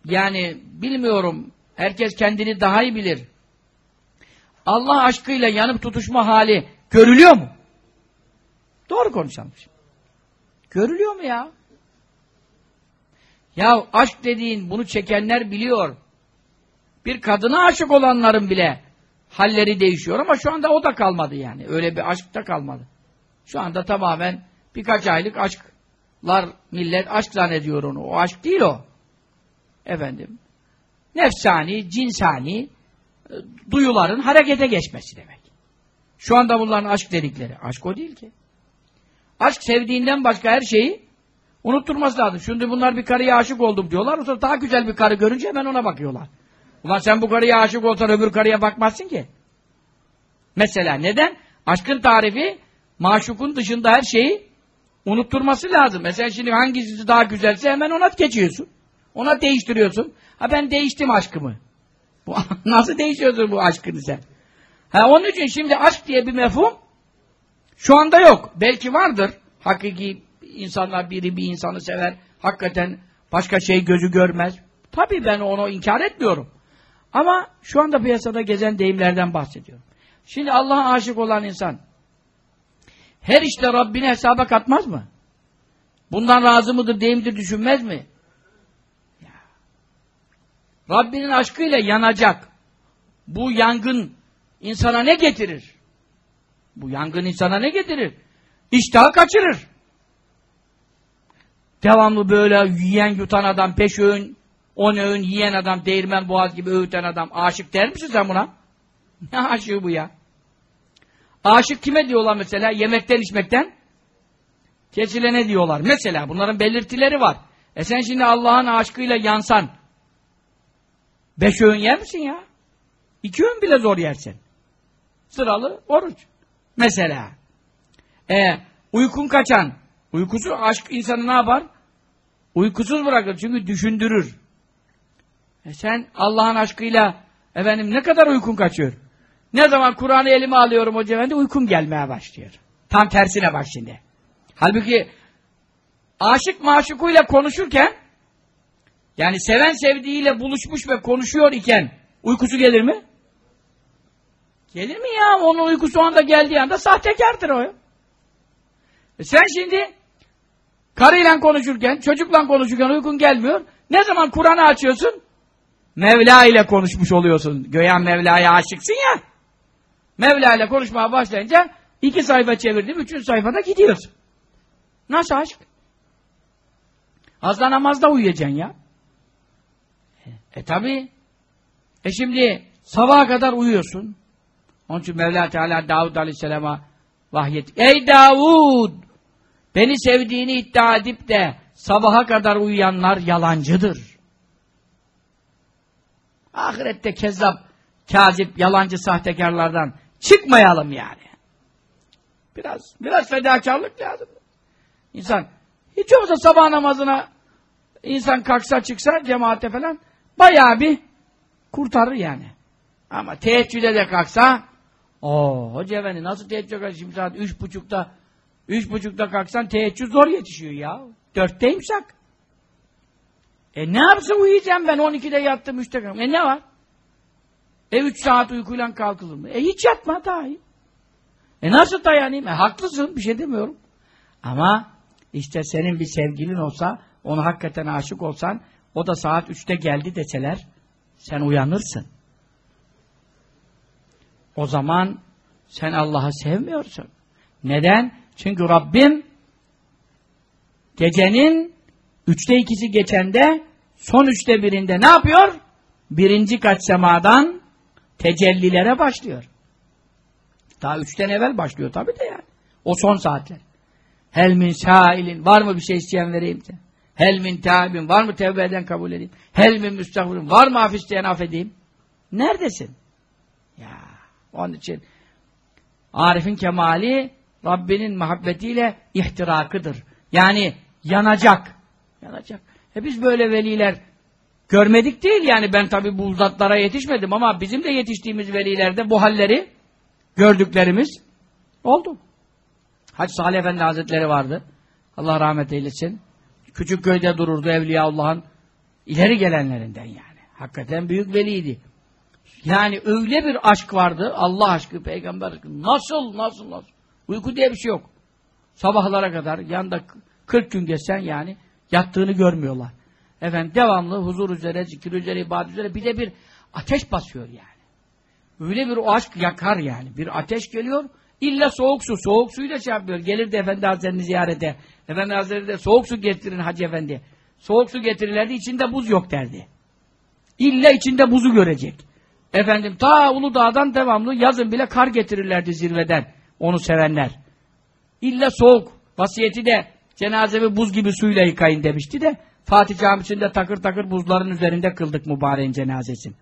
yani bilmiyorum herkes kendini daha iyi bilir. Allah aşkıyla yanıp tutuşma hali görülüyor mu? Doğru konuşalım. Görülüyor mu ya? Ya aşk dediğin bunu çekenler biliyor. Bir kadına aşık olanların bile halleri değişiyor ama şu anda o da kalmadı yani. Öyle bir aşk da kalmadı. Şu anda tamamen birkaç aylık aşklar millet aşk zannediyor onu. O aşk değil o. Efendim. Nefsani, cinsani e, duyuların harekete geçmesi demek. Şu anda bunların aşk dedikleri. Aşk o değil ki. Aşk sevdiğinden başka her şeyi unutturması lazım. Şimdi bunlar bir karıya aşık oldum diyorlar. O sonra daha güzel bir karı görünce hemen ona bakıyorlar. Ulan sen bu karıya aşık olsan öbür karıya bakmazsın ki. Mesela neden? Aşkın tarifi maşukun dışında her şeyi unutturması lazım. Mesela şimdi hangisi daha güzelse hemen ona geçiyorsun. Ona değiştiriyorsun. Ha ben değiştim aşkımı. Nasıl değişiyorsun bu aşkını sen? Ha onun için şimdi aşk diye bir mefhum şu anda yok. Belki vardır. Hakiki insanlar biri bir insanı sever. Hakikaten başka şey gözü görmez. Tabii ben onu inkar etmiyorum. Ama şu anda piyasada gezen deyimlerden bahsediyorum. Şimdi Allah'a aşık olan insan her işte Rabbini hesaba katmaz mı? Bundan razı mıdır, deyimdir düşünmez mi? Ya. Rabbinin aşkıyla yanacak. Bu yangın insana ne getirir? Bu yangın insana ne getirir? İştahı kaçırır. Devamlı böyle yiyen yutan adam, peş öğün, on öğün yiyen adam, değirmen boğaz gibi öğüten adam. Aşık der misin sen buna? Ne aşığı bu ya? Aşık kime diyorlar mesela? Yemekten içmekten kesilene diyorlar. Mesela bunların belirtileri var. E sen şimdi Allah'ın aşkıyla yansan beş öğün yer misin ya? İki öğün bile zor yersin. Sıralı oruç. Mesela. E, uykun kaçan. Uykusu aşk insanı ne yapar? Uykusuz bırakır çünkü düşündürür. E sen Allah'ın aşkıyla efendim ne kadar uykun kaçıyor? Ne zaman Kur'an'ı elime alıyorum hoca efendi uykum gelmeye başlıyor. Tam tersine bak şimdi. Halbuki aşık maşukuyla konuşurken yani seven sevdiğiyle buluşmuş ve konuşuyor iken uykusu gelir mi? Gelir mi ya? Onun uykusu anda geldiği anda sahtekardır o. E sen şimdi karıyla konuşurken, çocukla konuşurken uykun gelmiyor. Ne zaman Kur'an'ı açıyorsun? Mevla ile konuşmuş oluyorsun. Göğen Mevla'ya aşıksın ya. Mevla ile konuşmaya başlayınca iki sayfa çevirdim, üçüncü sayfada gidiyorsun. Nasıl aşk? Azda namazda uyuyacaksın ya. E tabi. E şimdi sabaha kadar uyuyorsun. Onun için Mevla Teala Davud Aleyhisselam'a vahyet. Ey Davud! Beni sevdiğini iddia edip de sabaha kadar uyuyanlar yalancıdır. Ahirette kezzap, kazip, yalancı sahtekarlardan çıkmayalım yani. Biraz, biraz fedakarlık lazım. İnsan hiç olmazsa sabah namazına insan kalksa çıksa cemaate falan bayağı bir kurtarır yani. Ama teheccüde de kalksa o hoca efendi nasıl teheccüde kalksa şimdi saat üç buçukta üç buçukta kalksan teheccüd zor yetişiyor ya. Dörtte imsak. E ne yapsın uyuyacağım ben 12'de yattım 3'te kalktım. E ne var? E 3 saat uykuyla kalkılır mı? E hiç yatma daha. E nasıl dayanayım? E haklısın bir şey demiyorum. Ama işte senin bir sevgilin olsa ona hakikaten aşık olsan o da saat 3'te geldi deseler sen uyanırsın. O zaman sen Allah'ı sevmiyorsun. Neden? Çünkü Rabbim gecenin üçte ikisi geçende son üçte birinde ne yapıyor? Birinci kaç semadan tecellilere başlıyor. Daha üçten evvel başlıyor tabi de yani. O son saatler. Hel min sailin var mı bir şey isteyen vereyim de. Hel min tabin var mı tevbe eden kabul edeyim. Hel min müstahfirin var mı af isteyen affedeyim. Neredesin? Ya onun için Arif'in kemali Rabbinin muhabbetiyle ihtirakıdır. Yani yanacak. Yanacak. E biz böyle veliler görmedik değil yani ben tabi bu zatlara yetişmedim ama bizim de yetiştiğimiz velilerde bu halleri gördüklerimiz oldu. Hacı Salih Efendi Hazretleri vardı. Allah rahmet eylesin. Küçük köyde dururdu Evliya Allah'ın ileri gelenlerinden yani. Hakikaten büyük veliydi. Yani öyle bir aşk vardı. Allah aşkı, peygamber aşkı. Nasıl, nasıl, nasıl? Uyku diye bir şey yok. Sabahlara kadar yanında 40 gün geçsen yani yattığını görmüyorlar. Efendim devamlı huzur üzere, zikir üzere, ibadet üzere bir de bir ateş basıyor yani. Öyle bir o aşk yakar yani. Bir ateş geliyor. İlla soğuk su. Soğuk suyu da şey yapıyor. Gelir de Efendi Hazretleri'ni ziyarete. Efendi Hazretleri de soğuk su getirin Hacı Efendi. Soğuk su getirirlerdi. içinde buz yok derdi. İlla içinde buzu görecek. Efendim ta Uludağ'dan devamlı yazın bile kar getirirlerdi zirveden. Onu sevenler. İlla soğuk. Vasiyeti de cenazemi buz gibi suyla yıkayın demişti de Fatih Camisi'nde takır takır buzların üzerinde kıldık mübareğin cenazesini.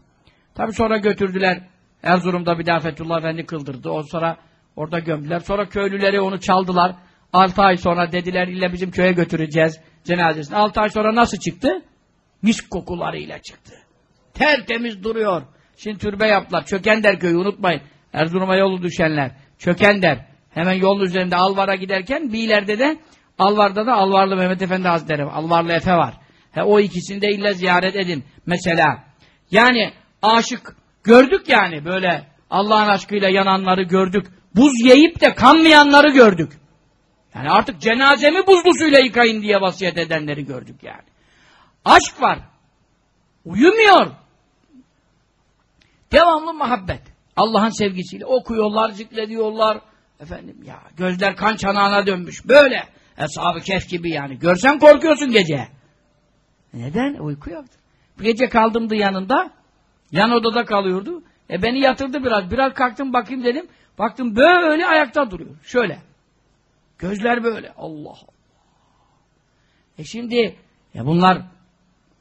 Tabi sonra götürdüler. Erzurum'da bir daha Fethullah Efendi kıldırdı. O sonra orada gömdüler. Sonra köylüleri onu çaldılar. Altı ay sonra dediler illa bizim köye götüreceğiz cenazesini. Altı ay sonra nasıl çıktı? Misk kokularıyla çıktı. Tertemiz duruyor. Şimdi türbe yaptılar. Çökender köyü unutmayın. Erzurum'a yolu düşenler. Çökender. Hemen yolun üzerinde Alvar'a giderken bir ileride de Alvar'da da Alvarlı Mehmet Efendi Hazretleri Alvarlı Efe var. He, o ikisini de illa ziyaret edin. Mesela. Yani aşık gördük yani böyle Allah'ın aşkıyla yananları gördük. Buz yiyip de kanmayanları gördük. Yani artık cenazemi buzlu suyla yıkayın diye vasiyet edenleri gördük yani. Aşk var. Uyumuyor. Devamlı muhabbet. Allah'ın sevgisiyle okuyorlar, zikrediyorlar. Efendim ya gözler kan çanağına dönmüş. Böyle. Eshab-ı Kehf gibi yani. Görsen korkuyorsun gece. Neden? Uyku yoktu. Bir gece kaldımdı yanında. Yan odada kalıyordu. E beni yatırdı biraz. Biraz kalktım bakayım dedim. Baktım böyle ayakta duruyor. Şöyle. Gözler böyle. Allah Allah. E şimdi ya bunlar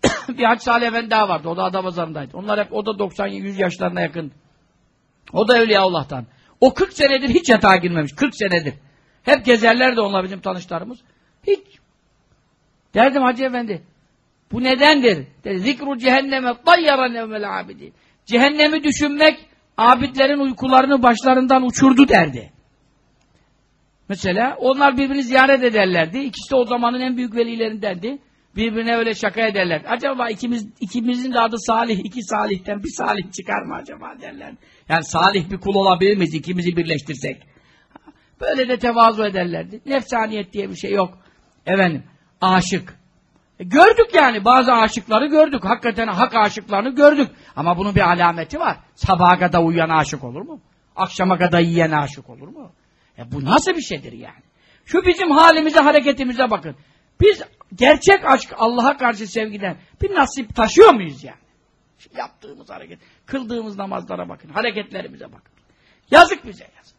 bir Hacı Salih Efendi daha vardı. O da Adapazarı'ndaydı. Onlar hep o da 90-100 yaşlarına yakın. O da Evliya Allah'tan. O 40 senedir hiç yatağa girmemiş. 40 senedir. Hep gezerler de onlar bizim tanışlarımız. Hiç. Derdim Hacı Efendi. Bu nedendir? Dedi, Zikru cehenneme dayyara nevmel abidi. Cehennemi düşünmek abidlerin uykularını başlarından uçurdu derdi. Mesela onlar birbirini ziyaret ederlerdi. İkisi de o zamanın en büyük velilerindendi. Birbirine öyle şaka ederler. Acaba ikimiz ikimizin de adı Salih, iki Salih'ten bir Salih çıkar mı acaba derler. Yani Salih bir kul olabilir miyiz ikimizi birleştirsek? Böyle de tevazu ederlerdi. Nefsaniyet diye bir şey yok. Efendim, aşık. E gördük yani bazı aşıkları gördük. Hakikaten hak aşıklarını gördük. Ama bunun bir alameti var. Sabaha kadar uyuyan aşık olur mu? Akşama kadar yiyen aşık olur mu? E bu nasıl bir şeydir yani? Şu bizim halimize, hareketimize bakın. Biz gerçek aşk, Allah'a karşı sevgiden bir nasip taşıyor muyuz yani? Şu yaptığımız hareket, kıldığımız namazlara bakın, hareketlerimize bakın. Yazık bize yazık.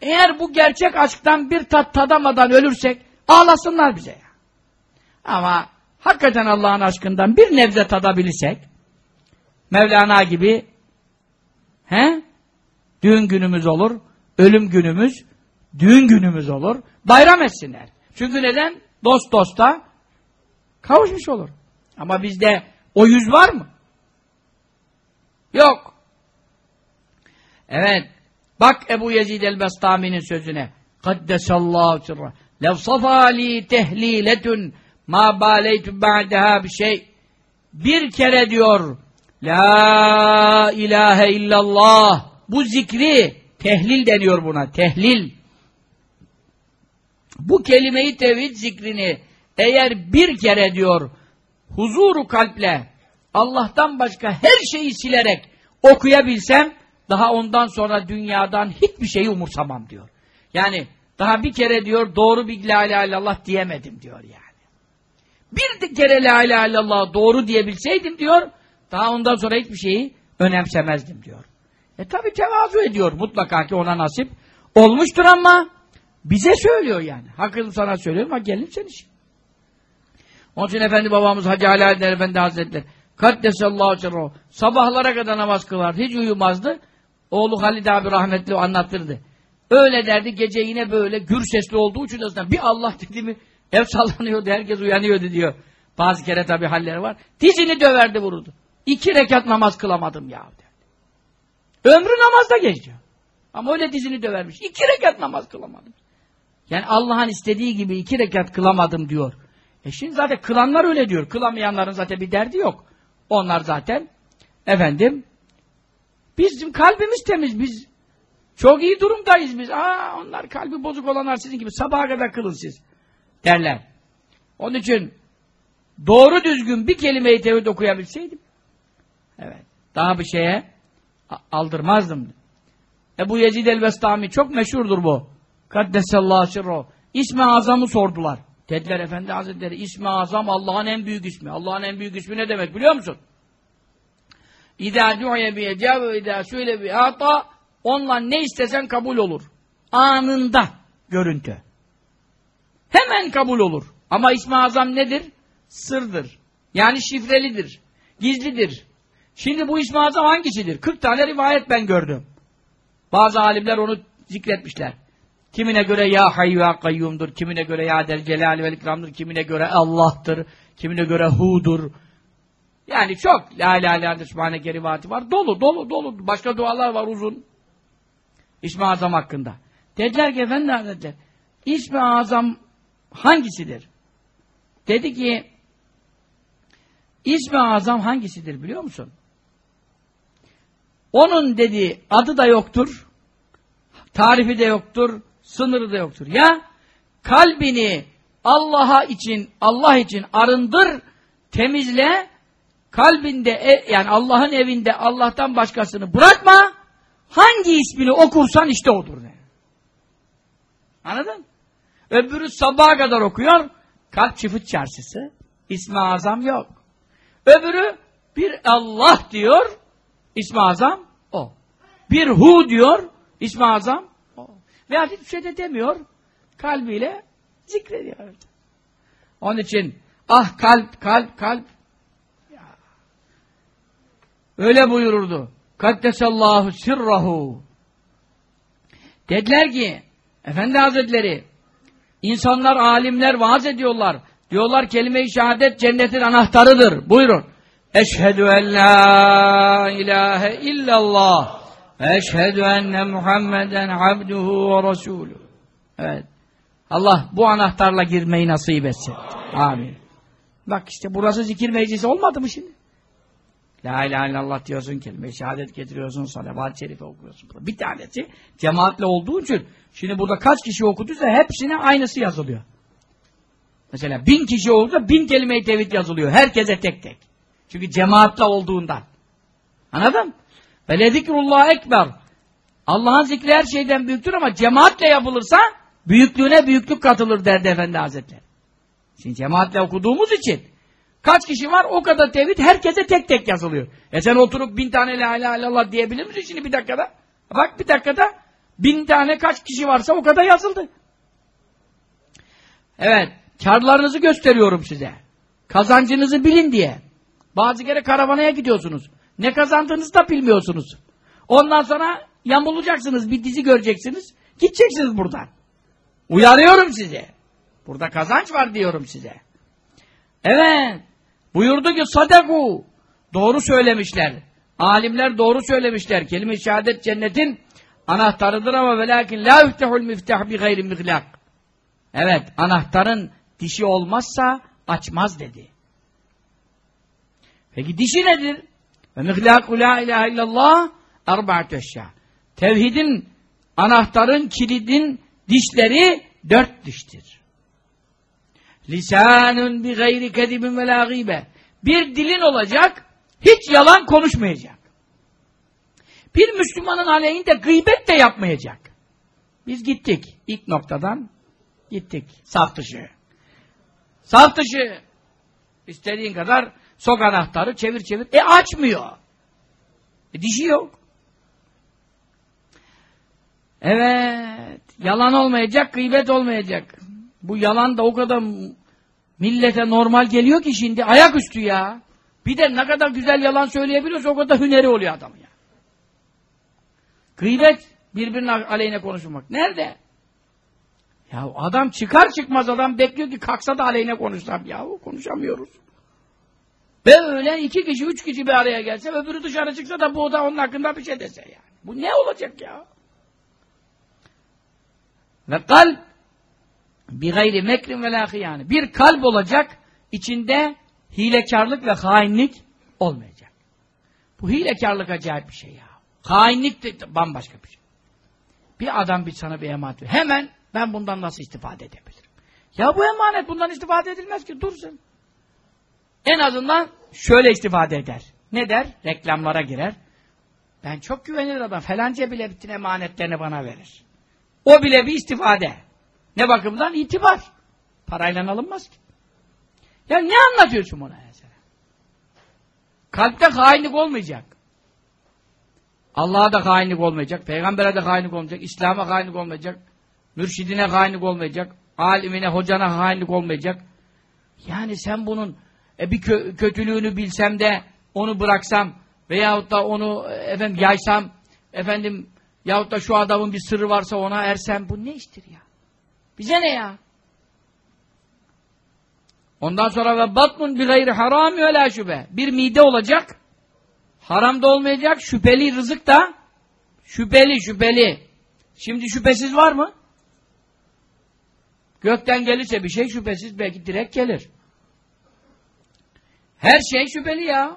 Eğer bu gerçek aşktan bir tat tadamadan ölürsek ağlasınlar bize ya. Ama hakikaten Allah'ın aşkından bir nebze tadabilirsek Mevlana gibi he? Düğün günümüz olur, ölüm günümüz, düğün günümüz olur. Bayram etsinler. Çünkü neden? Dost dosta kavuşmuş olur. Ama bizde o yüz var mı? Yok. Evet. Bak Ebu Yezid el-Bestami'nin sözüne. Kaddesallahu sirra. Lev safali tehliletun ma baleytu ba'daha bir şey. Bir kere diyor La ilahe illallah bu zikri tehlil deniyor buna. Tehlil. Bu kelimeyi tevhid zikrini eğer bir kere diyor huzuru kalple Allah'tan başka her şeyi silerek okuyabilsem daha ondan sonra dünyadan hiçbir şeyi umursamam diyor. Yani daha bir kere diyor doğru bir la ilahe illallah diyemedim diyor yani. Bir kere la ilahe illallah doğru diyebilseydim diyor daha ondan sonra hiçbir şeyi önemsemezdim diyor. E tabi tevazu ediyor mutlaka ki ona nasip olmuştur ama bize söylüyor yani. Hakkını sana söylüyorum ama gelin sen için. Onun için Efendi babamız Hacı Halal Efendi Hazretleri Kaddesallahu cerruhu sabahlara kadar namaz kılardı. Hiç uyumazdı. Oğlu Halid abi rahmetli anlattırdı. Öyle derdi gece yine böyle gür sesli olduğu için aslında bir Allah dedi mi ev sallanıyordu herkes uyanıyordu diyor. Bazı kere tabi halleri var. Dizini döverdi vururdu. İki rekat namaz kılamadım ya derdi. Ömrü namazda geçiyor. Ama öyle dizini dövermiş. İki rekat namaz kılamadım. Yani Allah'ın istediği gibi iki rekat kılamadım diyor. E şimdi zaten kılanlar öyle diyor. Kılamayanların zaten bir derdi yok. Onlar zaten efendim bizim kalbimiz temiz. Biz çok iyi durumdayız biz. Aa onlar kalbi bozuk olanlar sizin gibi sabaha kadar kılın siz derler. Onun için doğru düzgün bir kelimeyi tevhid okuyabilseydim evet daha bir şeye aldırmazdım. Ebu Yezid el-Vestami çok meşhurdur bu. Kaddesallahu sirruhu. İsmi azamı sordular. Dediler Efendi Hazretleri ismi azam Allah'ın en büyük ismi. Allah'ın en büyük ismi ne demek biliyor musun? İdâ du'ye bi ecâb ve idâ söyle bi ata onunla ne istesen kabul olur. Anında görüntü. Hemen kabul olur. Ama ismi azam nedir? Sırdır. Yani şifrelidir. Gizlidir. Şimdi bu ismi azam hangisidir? 40 tane rivayet ben gördüm. Bazı alimler onu zikretmişler. Kimine göre ya hayyu ya kayyumdur, kimine göre ya del celali vel ikramdır, kimine göre Allah'tır, kimine göre hudur. Yani çok la ilahe illallah subhaneke rivati var. Dolu, dolu, dolu. Başka dualar var uzun. İsmi Azam hakkında. Dediler ki efendi hazretler, İsmi Azam hangisidir? Dedi ki İsmi Azam hangisidir biliyor musun? Onun dedi adı da yoktur, tarifi de yoktur, sınırı da yoktur. Ya kalbini Allah'a için, Allah için arındır, temizle, kalbinde e, yani Allah'ın evinde Allah'tan başkasını bırakma, hangi ismini okursan işte odur. De. Anladın? Öbürü sabaha kadar okuyor, kalp çıfıt çarşısı, ismi azam yok. Öbürü bir Allah diyor, ismi azam o. Bir hu diyor, ismi azam veya hiçbir şey de demiyor. Kalbiyle zikrediyor. Onun için ah kalp, kalp, kalp. Ya. Öyle buyururdu. Kaddesallahu sirrahu. Dediler ki, Efendi Hazretleri, insanlar, alimler vaaz ediyorlar. Diyorlar kelime-i şehadet cennetin anahtarıdır. Buyurun. Eşhedü en la ilahe illallah Eşhedü enne Muhammeden abduhu ve resulü. Evet. Allah bu anahtarla girmeyi nasip etsin. Amin. Bak işte burası zikir meclisi olmadı mı şimdi? La ilahe illallah diyorsun, kelime şehadet getiriyorsun, salavat-ı şerife okuyorsun. Bir tanesi cemaatle olduğu için şimdi burada kaç kişi okuduysa hepsine aynısı yazılıyor. Mesela bin kişi olursa bin kelime-i tevhid yazılıyor. Herkese tek tek. Çünkü cemaatle olduğundan. Anladın? Ve lezikrullah ekber. Allah'ın zikri her şeyden büyüktür ama cemaatle yapılırsa büyüklüğüne büyüklük katılır derdi Efendi Hazretleri. Şimdi cemaatle okuduğumuz için kaç kişi var o kadar tevhid herkese tek tek yazılıyor. E sen oturup bin tane la ilahe illallah diyebilir misin şimdi bir dakikada? Bak bir dakikada bin tane kaç kişi varsa o kadar yazıldı. Evet, karlarınızı gösteriyorum size. Kazancınızı bilin diye. Bazı kere karavanaya gidiyorsunuz. Ne kazandığınızı da bilmiyorsunuz. Ondan sonra yamulacaksınız, bir dizi göreceksiniz. Gideceksiniz buradan. Uyarıyorum sizi. Burada kazanç var diyorum size. Evet. Buyurdu ki sadaku. Doğru söylemişler. Alimler doğru söylemişler. Kelime-i şehadet cennetin anahtarıdır ama velakin la yüftehul miftah bi gayri mihlak. Evet, anahtarın dişi olmazsa açmaz dedi. Peki dişi nedir? Ve mihlâku la ilahe illallah erba'at eşya. Tevhidin, anahtarın, kilidin dişleri dört diştir. Lisanun bi gayri kedibin ve la. Bir dilin olacak, hiç yalan konuşmayacak. Bir Müslümanın aleyhinde gıybet de yapmayacak. Biz gittik ilk noktadan gittik. Saf dışı. Saf dışı. İstediğin kadar sok anahtarı çevir çevir. E açmıyor. E dişi yok. Evet. Yalan olmayacak, gıybet olmayacak. Bu yalan da o kadar millete normal geliyor ki şimdi ayaküstü ya. Bir de ne kadar güzel yalan söyleyebiliyorsa o kadar hüneri oluyor adam ya. Gıybet birbirinin aleyhine konuşmak. Nerede? Ya adam çıkar çıkmaz adam bekliyor ki kalksa da aleyhine konuşsam. Ya konuşamıyoruz. Böyle iki kişi, üç kişi bir araya gelse öbürü dışarı çıksa da bu da onun hakkında bir şey dese yani. Bu ne olacak ya? Ve kalp bir gayri mekrin ve yani. Bir kalp olacak, içinde hilekarlık ve hainlik olmayacak. Bu hilekarlık acayip bir şey ya. Hainlik de bambaşka bir şey. Bir adam bir sana bir emanet veriyor. Hemen ben bundan nasıl istifade edebilirim? Ya bu emanet bundan istifade edilmez ki dursun. En azından şöyle istifade eder. Ne der? Reklamlara girer. Ben çok güvenilir adam. Falanca bile bütün emanetlerini bana verir. O bile bir istifade. Ne bakımdan? İtibar. Parayla alınmaz ki. Ya ne anlatıyorsun buna mesela? Kalpte hainlik olmayacak. Allah'a da hainlik olmayacak, peygambere de hainlik olmayacak, İslam'a hainlik olmayacak, mürşidine hainlik olmayacak, alimine, hocana hainlik olmayacak. Yani sen bunun e, bir kö kötülüğünü bilsem de onu bıraksam veyahut da onu e, efendim yaysam efendim yahut da şu adamın bir sırrı varsa ona ersem bu ne iştir ya? Bize ne ya? Ondan sonra ve batmun bi gayri haram ve şüphe. Bir mide olacak. Haram da olmayacak. Şüpheli rızık da şüpheli şüpheli. Şimdi şüphesiz var mı? Gökten gelirse bir şey şüphesiz belki direkt gelir. Her şey şüpheli ya.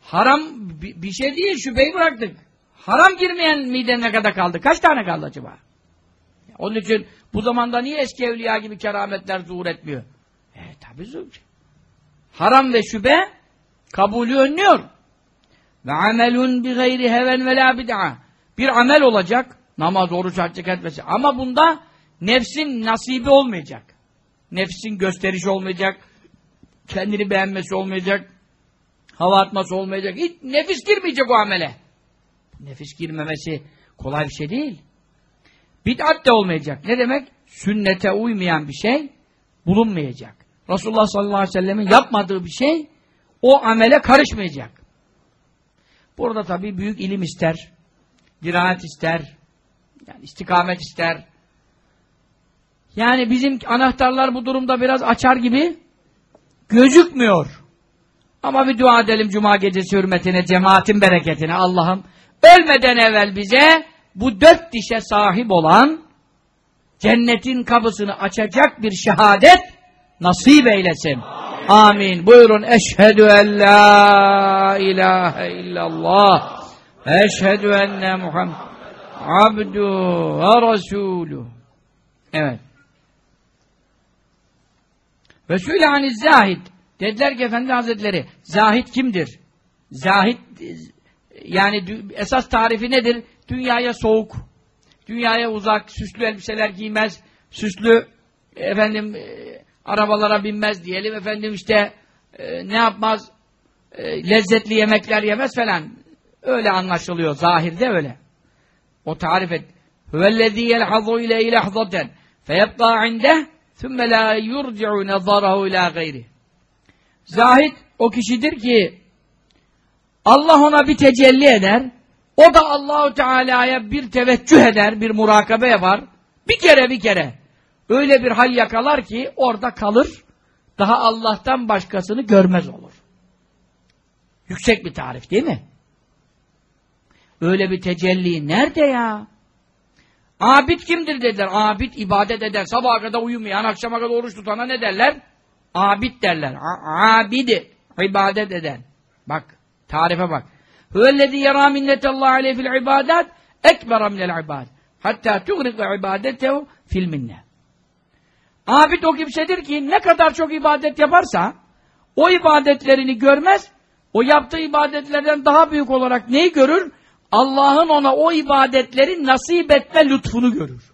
Haram bir şey değil şüpheyi bıraktık. Haram girmeyen mide ne kadar kaldı? Kaç tane kaldı acaba? Onun için bu zamanda niye eski evliya gibi kerametler zuhur etmiyor? E tabi zuhur. Haram ve şüphe kabulü önlüyor. Ve amelun bi gayri heven ve la bid'a. Bir amel olacak. Namaz, oruç, haccık etmesi. Ama bunda nefsin nasibi olmayacak. Nefsin gösterişi olmayacak. Kendini beğenmesi olmayacak. Hava atması olmayacak. Hiç nefis girmeyecek o amele. Nefis girmemesi kolay bir şey değil. Bid'at de olmayacak. Ne demek? Sünnete uymayan bir şey bulunmayacak. Resulullah sallallahu aleyhi ve sellemin yapmadığı bir şey o amele karışmayacak. Burada tabii büyük ilim ister. Dirayet ister. Yani istikamet ister. Yani bizim anahtarlar bu durumda biraz açar gibi gözükmüyor. Ama bir dua edelim cuma gecesi hürmetine, cemaatin bereketine Allah'ım ölmeden evvel bize bu dört dişe sahip olan cennetin kapısını açacak bir şehadet nasip eylesin. Amin. Buyurun. Eşhedü en la ilahe illallah. Eşhedü enne Muhammed abdu ve resulü. Evet. Ve sülâni zahid. Dediler ki Efendi Hazretleri, zahid kimdir? Zahid, yani esas tarifi nedir? Dünyaya soğuk, dünyaya uzak, süslü elbiseler giymez, süslü efendim e, arabalara binmez diyelim efendim işte e, ne yapmaz e, lezzetli yemekler yemez falan. Öyle anlaşılıyor. Zahirde öyle. O tarif et. Huvellezî yelhazû ile lehzaten feyebqâ indeh thumme lâ yurci'u nezarahu ilâ gayri. Zahid o kişidir ki Allah ona bir tecelli eder. O da Allahu Teala'ya bir teveccüh eder, bir murakabe yapar. Bir kere bir kere. Öyle bir hal yakalar ki orada kalır. Daha Allah'tan başkasını görmez olur. Yüksek bir tarif değil mi? Öyle bir tecelli nerede ya? Abid kimdir dediler. Abid ibadet eder. Sabaha kadar uyumayan, akşama kadar oruç tutana ne derler? Abid derler. A abidi. ibadet eden. Bak, tarife bak. Hüvellezî yerâ minnetallâhu aleyh fil ibadat ekbera minel ibad. Hatta tuğrika ibadetehu fil minne. Abid o kimsedir ki ne kadar çok ibadet yaparsa o ibadetlerini görmez, o yaptığı ibadetlerden daha büyük olarak neyi görür? Allah'ın ona o ibadetleri nasip etme lütfunu görür.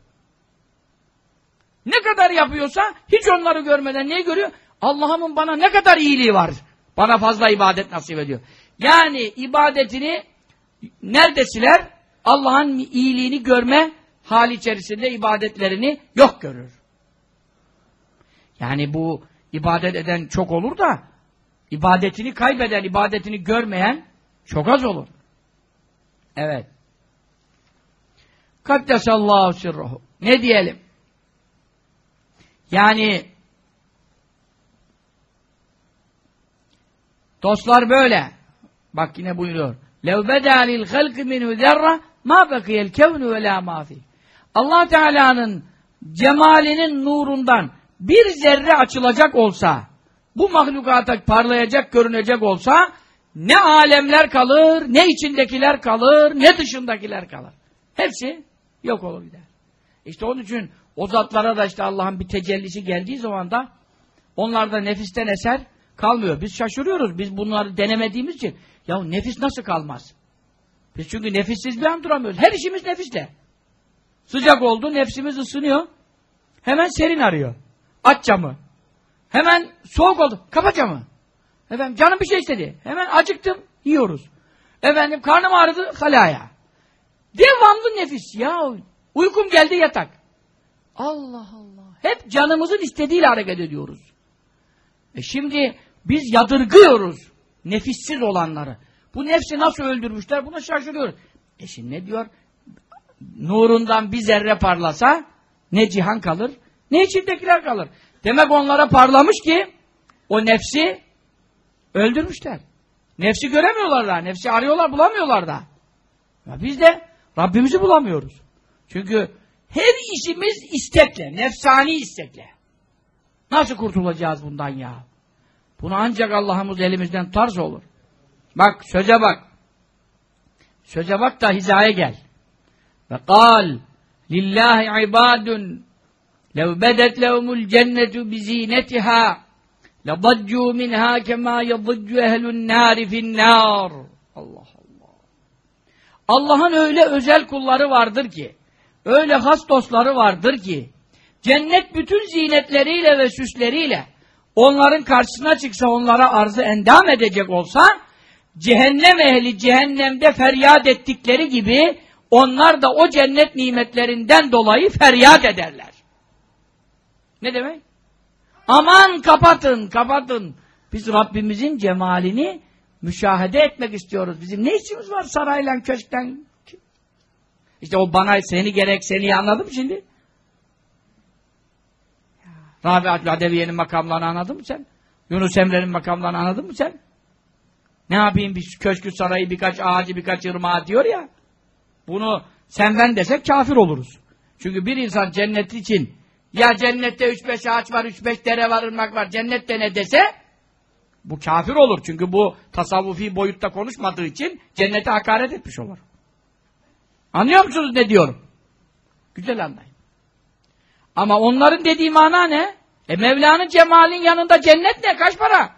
Ne kadar yapıyorsa hiç onları görmeden neyi görüyor? Allah'ımın bana ne kadar iyiliği var. Bana fazla ibadet nasip ediyor. Yani ibadetini nerede siler? Allah'ın iyiliğini görme hali içerisinde ibadetlerini yok görür. Yani bu ibadet eden çok olur da ibadetini kaybeden, ibadetini görmeyen çok az olur. Evet. Kaddesallahu sirruhu. Ne diyelim? Yani dostlar böyle. Bak yine buyuruyor. لَوْ بَدَى لِلْخَلْقِ مِنْهُ ذَرَّ مَا بَقِيَ الْكَوْنُ وَلَا مَا فِيهِ allah Teala'nın cemalinin nurundan bir zerre açılacak olsa, bu mahlukata parlayacak, görünecek olsa, ne alemler kalır, ne içindekiler kalır, ne dışındakiler kalır. Hepsi yok olur gider. İşte onun için o zatlara da işte Allah'ın bir tecellisi geldiği zaman da onlarda nefisten eser kalmıyor. Biz şaşırıyoruz. Biz bunları denemediğimiz için. Ya nefis nasıl kalmaz? Biz çünkü nefissiz bir an duramıyoruz. Her işimiz nefisle. Sıcak oldu, nefsimiz ısınıyor. Hemen serin arıyor. Aç camı. Hemen soğuk oldu. Kapa camı. Efendim canım bir şey istedi. Hemen acıktım. Yiyoruz. Efendim karnım ağrıdı. Halaya. Devamlı nefis. Ya uykum geldi yatak. Allah Allah. Hep canımızın istediğiyle hareket ediyoruz. E şimdi biz yadırgıyoruz nefissiz olanları. Bu nefsi nasıl öldürmüşler buna şaşırıyoruz. E şimdi ne diyor? Nurundan bir zerre parlasa ne cihan kalır ne içindekiler kalır. Demek onlara parlamış ki o nefsi öldürmüşler. Nefsi göremiyorlar da. Nefsi arıyorlar bulamıyorlar da. Ya biz de Rabbimizi bulamıyoruz. Çünkü her işimiz istekle, nefsani istekle. Nasıl kurtulacağız bundan ya? Bunu ancak Allah'ımız elimizden tutarsa olur. Bak söze bak. Söze bak da hizaya gel. Ve kal lillahi ibadun lev bedet lehumul cennetu bizinetiha لَضَجُّوا مِنْهَا كَمَا يَضُجُّ اَهْلُ النَّارِ فِي النَّارِ Allah Allah. Allah'ın öyle özel kulları vardır ki, öyle has dostları vardır ki, cennet bütün zinetleriyle ve süsleriyle onların karşısına çıksa onlara arzı endam edecek olsa, cehennem ehli cehennemde feryat ettikleri gibi onlar da o cennet nimetlerinden dolayı feryat ederler. Ne demek? Aman kapatın, kapatın. Biz Rabbimizin cemalini müşahede etmek istiyoruz. Bizim ne işimiz var sarayla, köşkten? İşte o bana seni gerek, seni anladım şimdi. Rabi'atül Adeviye'nin makamlarını anladın mı sen? Yunus Emre'nin makamlarını anladın mı sen? Ne yapayım bir köşkü sarayı birkaç ağacı birkaç ırmağı diyor ya. Bunu senden desek kafir oluruz. Çünkü bir insan cennet için ya cennette üç beş ağaç var, üç beş dere var, ırmak var, cennette ne dese bu kafir olur. Çünkü bu tasavvufi boyutta konuşmadığı için cennete hakaret etmiş olur. Anlıyor musunuz ne diyorum? Güzel anlayın. Ama onların dediği mana ne? E Mevla'nın cemalin yanında cennet ne? Kaç para?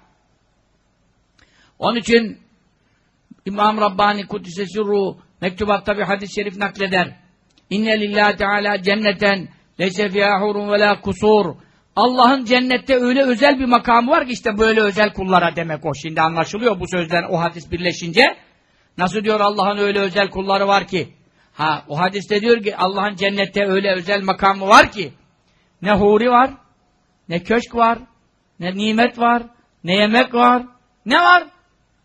Onun için İmam Rabbani Kudüs'e sürru mektubatta bir hadis-i şerif nakleder. İnne lillahi teala cenneten Leyse fiyâ hurun ve lâ kusur. Allah'ın cennette öyle özel bir makamı var ki işte böyle özel kullara demek o. Şimdi anlaşılıyor bu sözden o hadis birleşince. Nasıl diyor Allah'ın öyle özel kulları var ki? Ha o hadiste diyor ki Allah'ın cennette öyle özel makamı var ki ne huri var, ne köşk var, ne nimet var, ne yemek var, ne var?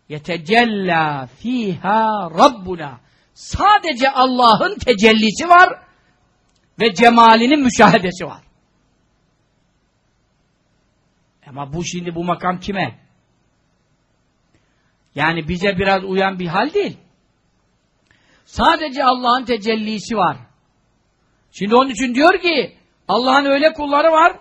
yetecella fiha rabbuna. Sadece Allah'ın tecellisi var ve cemalinin müşahedesi var. Ama bu şimdi bu makam kime? Yani bize biraz uyan bir hal değil. Sadece Allah'ın tecellisi var. Şimdi onun için diyor ki Allah'ın öyle kulları var.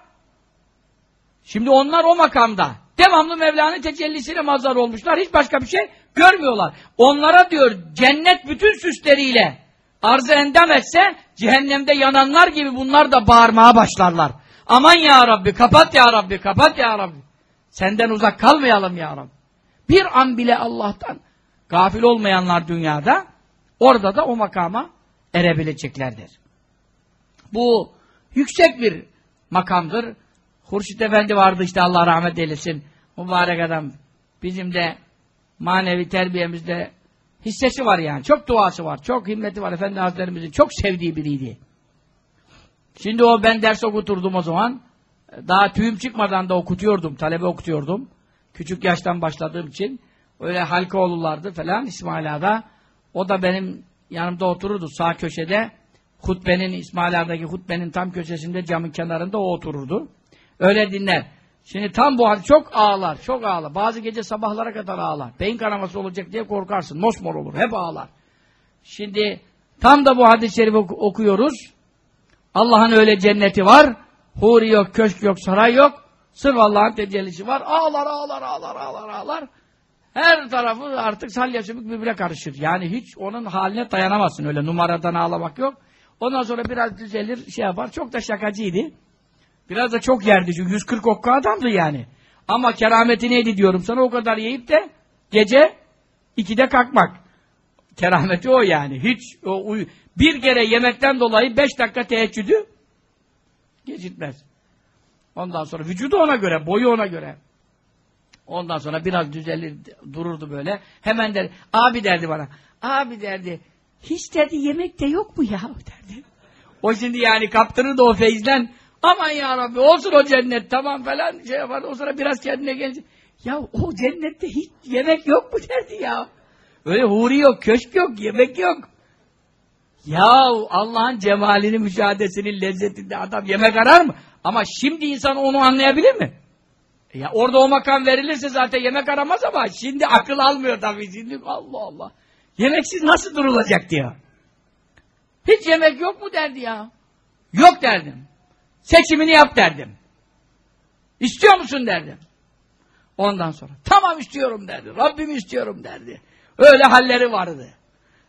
Şimdi onlar o makamda. Devamlı Mevla'nın tecellisine mazhar olmuşlar. Hiç başka bir şey görmüyorlar. Onlara diyor cennet bütün süsleriyle arzı endam etse cehennemde yananlar gibi bunlar da bağırmaya başlarlar. Aman ya Rabbi kapat ya Rabbi kapat ya Rabbi. Senden uzak kalmayalım ya Rabbi. Bir an bile Allah'tan gafil olmayanlar dünyada orada da o makama erebileceklerdir. Bu yüksek bir makamdır. Hurşit Efendi vardı işte Allah rahmet eylesin. Mübarek adam. Bizim de manevi terbiyemizde hissesi var yani. Çok duası var. Çok himmeti var. Efendi Hazretlerimizin çok sevdiği biriydi. Şimdi o ben ders okuturdum o zaman. Daha tüyüm çıkmadan da okutuyordum. Talebe okutuyordum. Küçük yaştan başladığım için. Öyle halka olurlardı falan İsmail Ağa'da. O da benim yanımda otururdu sağ köşede. Hutbenin, İsmail Ağa'daki hutbenin tam köşesinde camın kenarında o otururdu. Öyle dinler. Şimdi tam bu hal çok ağlar, çok ağlar. Bazı gece sabahlara kadar ağlar. Beyin kanaması olacak diye korkarsın. Mosmor olur, hep ağlar. Şimdi tam da bu hadis-i şerifi okuyoruz. Allah'ın öyle cenneti var. Huri yok, köşk yok, saray yok. Sırf Allah'ın tecellisi var. Ağlar, ağlar, ağlar, ağlar, ağlar. Her tarafı artık salya sümük birbirine karışır. Yani hiç onun haline dayanamazsın. Öyle numaradan ağlamak yok. Ondan sonra biraz düzelir, şey yapar. Çok da şakacıydı. Biraz da çok yerdi çünkü 140 okka adamdı yani. Ama kerameti neydi diyorum sana o kadar yiyip de gece ikide kalkmak. Kerameti o yani. Hiç o uy bir kere yemekten dolayı beş dakika teheccüdü gecitmez. Ondan sonra vücudu ona göre, boyu ona göre. Ondan sonra biraz düzelir, dururdu böyle. Hemen der, abi derdi bana. Abi derdi, hiç derdi yemek de yok mu ya derdi. O şimdi yani kaptırırdı o feyizden. Aman ya Rabbi olsun o cennet tamam falan şey yapar. O sonra biraz kendine gelince ya o cennette hiç yemek yok mu derdi ya. Öyle huri yok, köşk yok, yemek yok. Ya Allah'ın cemalini, müşahadesinin lezzetinde adam yemek arar mı? Ama şimdi insan onu anlayabilir mi? Ya orada o makam verilirse zaten yemek aramaz ama şimdi akıl almıyor tabii. Şimdi Allah Allah. Yemeksiz nasıl durulacak diyor. Hiç yemek yok mu derdi ya. Yok derdim. Seçimini yap derdim. İstiyor musun derdim. Ondan sonra tamam istiyorum derdi. Rabbim istiyorum derdi. Öyle halleri vardı.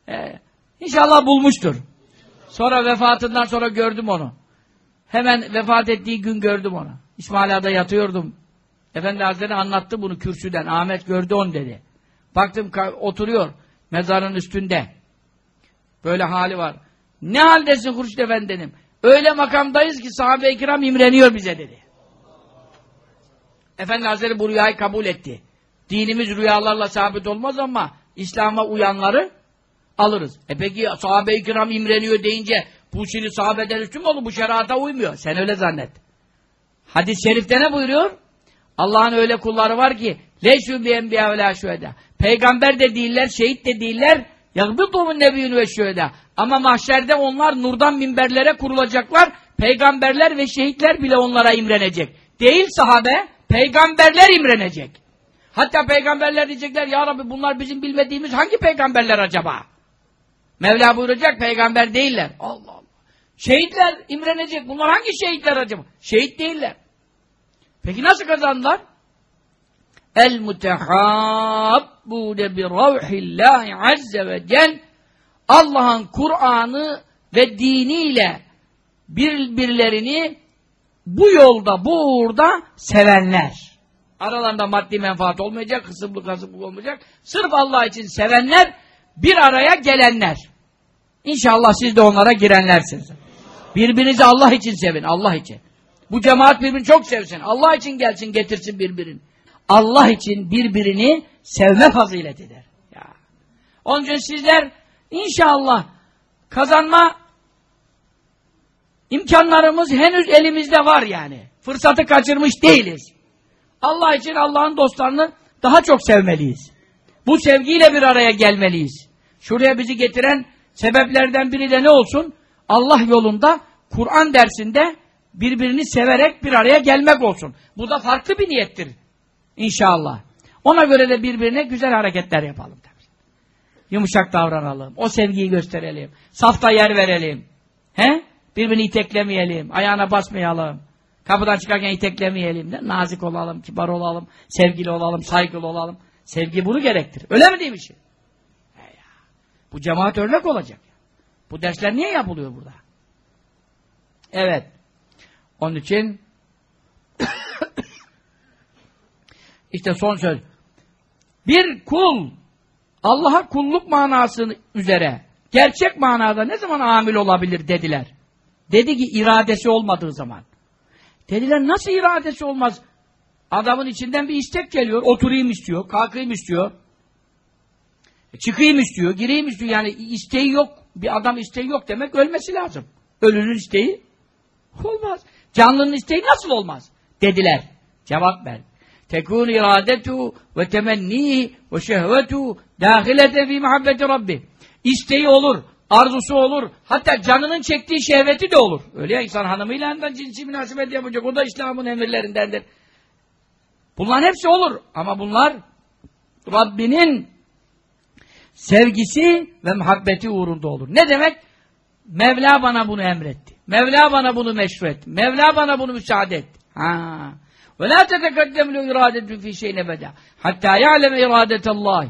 Ee, inşallah bulmuştur. Sonra vefatından sonra gördüm onu. Hemen vefat ettiği gün gördüm onu. İsmail Ağa'da yatıyordum. Efendi Hazretleri anlattı bunu kürsüden. Ahmet gördü onu dedi. Baktım oturuyor mezarın üstünde. Böyle hali var. Ne haldesin Hurşit Efendi dedim. Öyle makamdayız ki sahabe-i kiram imreniyor bize dedi. Efendi Hazretleri bu rüyayı kabul etti. Dinimiz rüyalarla sabit olmaz ama İslam'a uyanları alırız. E peki sahabe-i kiram imreniyor deyince bu şimdi sahabeden üstün mü olur? Bu şerata uymuyor. Sen öyle zannet. Hadis-i şerifte ne buyuruyor? Allah'ın öyle kulları var ki leşû bi enbiya ve şühedâ. Peygamber de değiller, şehit de değiller. Nebiyyün ve şühedâ. Ama mahşerde onlar nurdan minberlere kurulacaklar. Peygamberler ve şehitler bile onlara imrenecek. Değil sahabe, peygamberler imrenecek. Hatta peygamberler diyecekler, Ya Rabbi bunlar bizim bilmediğimiz hangi peygamberler acaba? Mevla buyuracak, peygamber değiller. Allah Allah. Şehitler imrenecek. Bunlar hangi şehitler acaba? Şehit değiller. Peki nasıl kazandılar? El mutehabbune bi ravhillahi azze ve cel Allah'ın Kur'an'ı ve diniyle birbirlerini bu yolda, bu uğurda sevenler. Aralarında maddi menfaat olmayacak, kısımlık kasıplık olmayacak. Sırf Allah için sevenler, bir araya gelenler. İnşallah siz de onlara girenlersiniz. Birbirinizi Allah için sevin, Allah için. Bu cemaat birbirini çok sevsin. Allah için gelsin, getirsin birbirini. Allah için birbirini sevme faziletidir. Ya. Onun için sizler İnşallah kazanma imkanlarımız henüz elimizde var yani. Fırsatı kaçırmış değiliz. Allah için Allah'ın dostlarını daha çok sevmeliyiz. Bu sevgiyle bir araya gelmeliyiz. Şuraya bizi getiren sebeplerden biri de ne olsun? Allah yolunda, Kur'an dersinde birbirini severek bir araya gelmek olsun. Bu da farklı bir niyettir. İnşallah. Ona göre de birbirine güzel hareketler yapalım. Tabii. Yumuşak davranalım. O sevgiyi gösterelim. Safta yer verelim. He? Birbirini iteklemeyelim. Ayağına basmayalım. Kapıdan çıkarken iteklemeyelim. De. Nazik olalım, kibar olalım, sevgili olalım, saygılı olalım. Sevgi bunu gerektirir. Öyle mi değil mi şey? Bu cemaat örnek olacak. Bu dersler niye yapılıyor burada? Evet. Onun için işte son söz. Bir kul Allah'a kulluk manası üzere gerçek manada ne zaman amil olabilir dediler. Dedi ki iradesi olmadığı zaman. Dediler nasıl iradesi olmaz? Adamın içinden bir istek geliyor. Oturayım istiyor, kalkayım istiyor. Çıkayım istiyor, gireyim istiyor. Yani isteği yok. Bir adam isteği yok demek ölmesi lazım. Ölünün isteği olmaz. Canlının isteği nasıl olmaz? Dediler. Cevap ver. Tekun iradetu ve temenni ve şehvetu dâhilete fî muhabbeti Rabbi. İsteği olur, arzusu olur, hatta canının çektiği şehveti de olur. Öyle ya insan hanımıyla da cinsi münasebet yapacak. O da İslam'ın emirlerindendir. Bunların hepsi olur. Ama bunlar Rabbinin sevgisi ve muhabbeti uğrunda olur. Ne demek? Mevla bana bunu emretti. Mevla bana bunu meşru etti. Mevla bana bunu müsaade etti. Ha. Ve la tetekaddem lu iradetun fi şeyin ebeda. Hatta ya'leme iradetallah.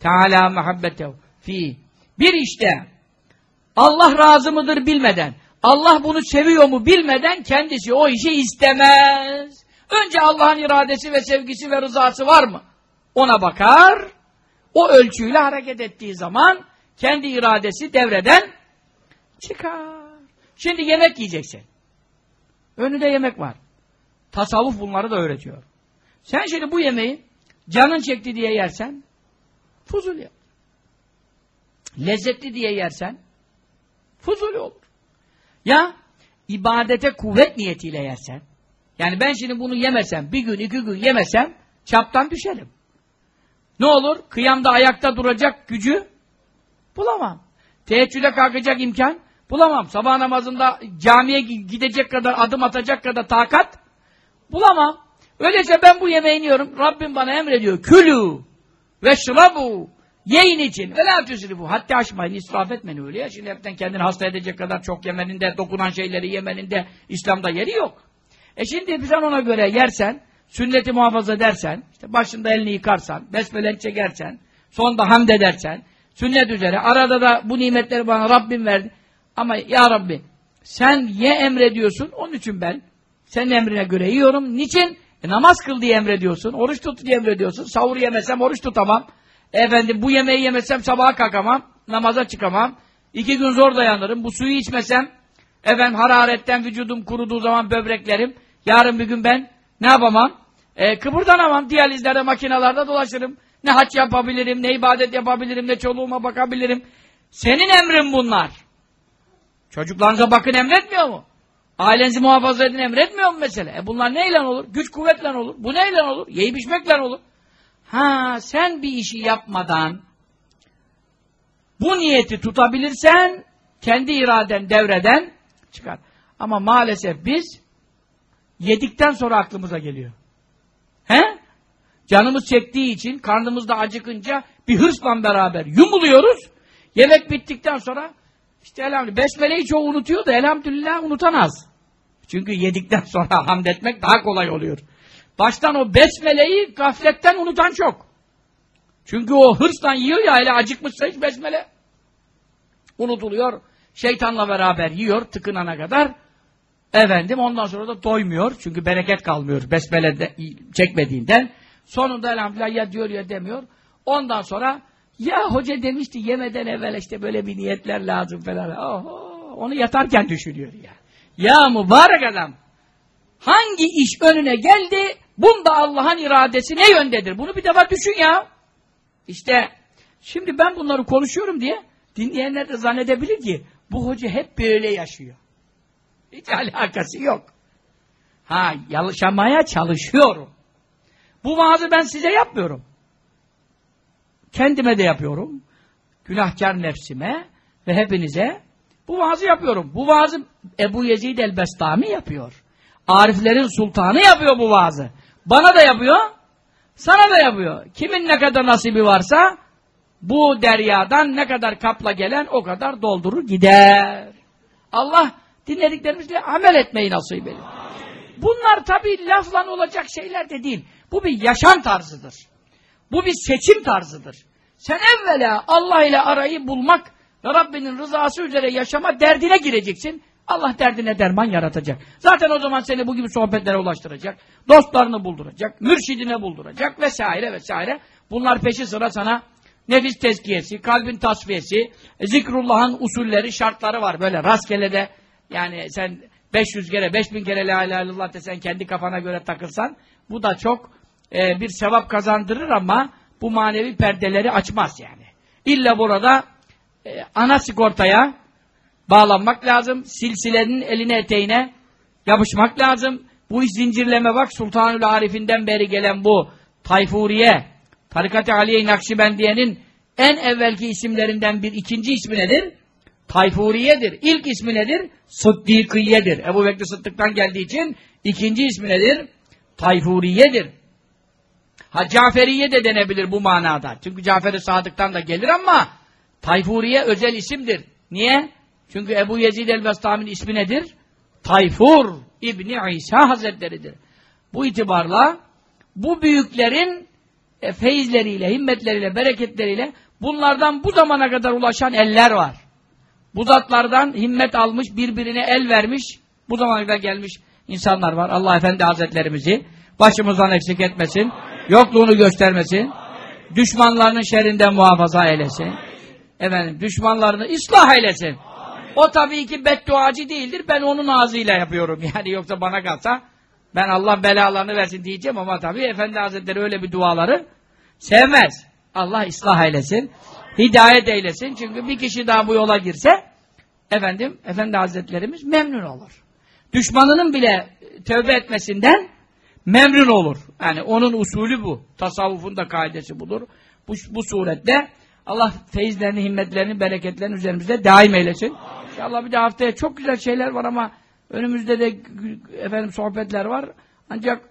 Teala muhabbetehu fi. Bir işte Allah razı mıdır bilmeden, Allah bunu seviyor mu bilmeden kendisi o işi istemez. Önce Allah'ın iradesi ve sevgisi ve rızası var mı? Ona bakar. O ölçüyle hareket ettiği zaman kendi iradesi devreden çıkar. Şimdi yemek yiyeceksin. Önünde yemek var. Tasavvuf bunları da öğretiyor. Sen şimdi bu yemeği canın çekti diye yersen fuzul ya. Lezzetli diye yersen fuzul olur. Ya ibadete kuvvet niyetiyle yersen yani ben şimdi bunu yemesem, bir gün iki gün yemesem çaptan düşerim. Ne olur? Kıyamda ayakta duracak gücü bulamam. Teheccüde kalkacak imkan bulamam. Sabah namazında camiye gidecek kadar, adım atacak kadar takat bulamam. Öyleyse ben bu yemeği yiyorum. Rabbim bana emrediyor. Külü ve şırabu Yiyin için. Ve tüsrifu. Hatta aşmayın. israf etmeyin öyle ya. Şimdi hepten kendini hasta edecek kadar çok yemenin de, dokunan şeyleri yemenin de İslam'da yeri yok. E şimdi sen ona göre yersen, sünneti muhafaza edersen, işte başında elini yıkarsan, besmele çekersen, sonda hamd edersen, sünnet üzere, arada da bu nimetleri bana Rabbim verdi. Ama ya Rabbi, sen ye emrediyorsun, onun için ben senin emrine göre yiyorum. Niçin? E, namaz kıl diye emrediyorsun, oruç tut diye emrediyorsun. Sahur yemesem oruç tutamam. Efendim bu yemeği yemesem sabaha kalkamam, namaza çıkamam. İki gün zor dayanırım. Bu suyu içmesem, efendim hararetten vücudum kuruduğu zaman böbreklerim, yarın bir gün ben ne yapamam? E, kıpırdanamam. Diyalizlerde, makinalarda dolaşırım. Ne haç yapabilirim, ne ibadet yapabilirim, ne çoluğuma bakabilirim. Senin emrin bunlar. Çocuklarınıza bakın emretmiyor mu? Ailenizi muhafaza edin emretmiyor mu mesela? E bunlar neyle olur? Güç kuvvetle olur. Bu neyle olur? Yiyip içmekle olur. Ha sen bir işi yapmadan bu niyeti tutabilirsen kendi iraden devreden çıkar. Ama maalesef biz yedikten sonra aklımıza geliyor. He? Canımız çektiği için karnımızda acıkınca bir hırsla beraber yumuluyoruz. Yemek bittikten sonra işte elhamdülillah besmeleyi çoğu unutuyor da elhamdülillah unutan az. Çünkü yedikten sonra hamd etmek daha kolay oluyor. Baştan o besmeleyi gafletten unutan çok. Çünkü o hırsla yiyor ya hele acıkmışsa hiç besmele unutuluyor. Şeytanla beraber yiyor tıkınana kadar. Efendim ondan sonra da doymuyor. Çünkü bereket kalmıyor besmele de, çekmediğinden. Sonunda elhamdülillah ya diyor ya demiyor. Ondan sonra ya hoca demişti yemeden evvel işte böyle bir niyetler lazım falan. Oho, onu yatarken düşünüyor ya. Ya mübarek adam. Hangi iş önüne geldi Bunda Allah'ın iradesi ne yöndedir? Bunu bir defa düşün ya. İşte şimdi ben bunları konuşuyorum diye dinleyenler de zannedebilir ki bu hoca hep böyle yaşıyor. Hiç alakası yok. Ha, yaşamaya çalışıyorum. Bu vaazı ben size yapmıyorum. Kendime de yapıyorum. Günahkar nefsime ve hepinize bu vaazı yapıyorum. Bu vaazı Ebu Yezid el-Bestami yapıyor. Ariflerin sultanı yapıyor bu vaazı. Bana da yapıyor, sana da yapıyor. Kimin ne kadar nasibi varsa bu deryadan ne kadar kapla gelen o kadar doldurur gider. Allah dinlediklerimizle amel etmeyi nasip edin. Bunlar tabii lafla olacak şeyler de değil. Bu bir yaşam tarzıdır. Bu bir seçim tarzıdır. Sen evvela Allah ile arayı bulmak ve Rabbinin rızası üzere yaşama derdine gireceksin. Allah derdine derman yaratacak. Zaten o zaman seni bu gibi sohbetlere ulaştıracak. Dostlarını bulduracak. Mürşidine bulduracak vesaire vesaire. Bunlar peşi sıra sana nefis tezkiyesi, kalbin tasfiyesi, zikrullah'ın usulleri, şartları var. Böyle rastgele de yani sen 500 kere, 5000 kere la ilahe illallah desen kendi kafana göre takırsan bu da çok e, bir sevap kazandırır ama bu manevi perdeleri açmaz yani. İlla burada e, ana sigortaya bağlanmak lazım. Silsilenin eline eteğine yapışmak lazım. Bu iş zincirleme bak Sultanül Arif'inden beri gelen bu Tayfuriye, Tarikat-ı Aliye-i Nakşibendiye'nin en evvelki isimlerinden bir ikinci ismi nedir? Tayfuriyedir. İlk ismi nedir? Sıddikiyedir. Ebu Bekir Sıddık'tan geldiği için ikinci ismi nedir? Tayfuriyedir. Ha Caferiye de denebilir bu manada. Çünkü Cafer-i Sadık'tan da gelir ama Tayfuriye özel isimdir. Niye? Çünkü Ebu Yezid el-Bestami'nin ismi nedir? Tayfur İbni İsa Hazretleri'dir. Bu itibarla bu büyüklerin e, feyizleriyle, himmetleriyle, bereketleriyle bunlardan bu zamana kadar ulaşan eller var. Bu zatlardan himmet almış, birbirine el vermiş, bu zamana kadar gelmiş insanlar var. Allah Efendi Hazretlerimizi başımızdan eksik etmesin, yokluğunu göstermesin, düşmanlarının şerrinden muhafaza eylesin. Efendim, düşmanlarını ıslah eylesin. O tabii ki bedduacı değildir. Ben onun ağzıyla yapıyorum. Yani yoksa bana kalsa ben Allah belalarını versin diyeceğim ama tabii Efendi Hazretleri öyle bir duaları sevmez. Allah ıslah eylesin. Hidayet eylesin. Çünkü bir kişi daha bu yola girse efendim Efendi Hazretlerimiz memnun olur. Düşmanının bile tövbe etmesinden memnun olur. Yani onun usulü bu. Tasavvufun da kaidesi budur. Bu, bu surette Allah feyizlerini, himmetlerini, bereketlerini üzerimizde daim eylesin. İnşallah bir de haftaya çok güzel şeyler var ama önümüzde de efendim sohbetler var. Ancak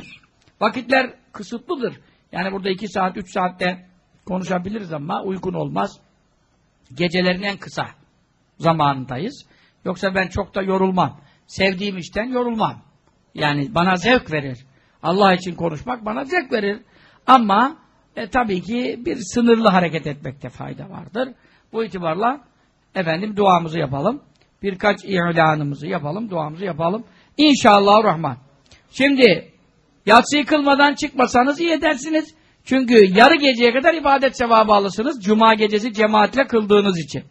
vakitler kısıtlıdır. Yani burada iki saat, üç saatte konuşabiliriz ama uygun olmaz. Gecelerin en kısa zamanındayız. Yoksa ben çok da yorulmam. Sevdiğim işten yorulmam. Yani bana zevk verir. Allah için konuşmak bana zevk verir. Ama e, tabii ki bir sınırlı hareket etmekte fayda vardır. Bu itibarla efendim duamızı yapalım. Birkaç ilanımızı yapalım, duamızı yapalım. İnşallah Rahman. Şimdi yatsıyı kılmadan çıkmasanız iyi edersiniz. Çünkü yarı geceye kadar ibadet sevabı alırsınız. Cuma gecesi cemaatle kıldığınız için.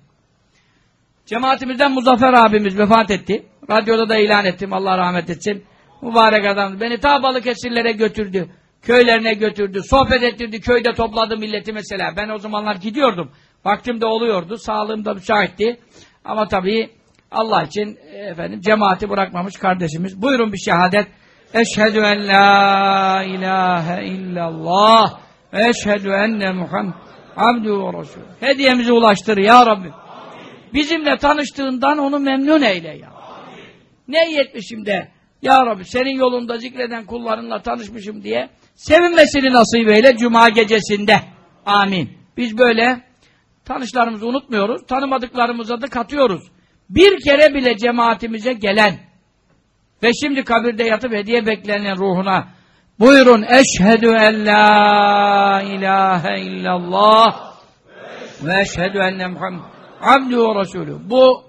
Cemaatimizden Muzaffer abimiz vefat etti. Radyoda da ilan ettim. Allah rahmet etsin. Mübarek adam. Beni ta Balıkesirlere götürdü. Köylerine götürdü. Sohbet ettirdi. Köyde topladı milleti mesela. Ben o zamanlar gidiyordum. Vaktim de oluyordu. Sağlığım da müsaitti. Ama tabii Allah için efendim cemaati bırakmamış kardeşimiz. Buyurun bir şehadet. Eşhedü en la ilahe illallah ve eşhedü enne Muhammed abdü ve resul. Hediyemizi ulaştır ya Rabbi. Bizimle tanıştığından onu memnun eyle ya. Ne iyi etmişim de ya Rabbi senin yolunda zikreden kullarınla tanışmışım diye sevinmesini nasip eyle Cuma gecesinde. Amin. Biz böyle tanışlarımızı unutmuyoruz. Tanımadıklarımıza da katıyoruz. Bir kere bile cemaatimize gelen ve şimdi kabirde yatıp hediye beklenen ruhuna buyurun eşhedü en la ilahe illallah ve eşhedü enne Muhammed abdü ve resulü. Bu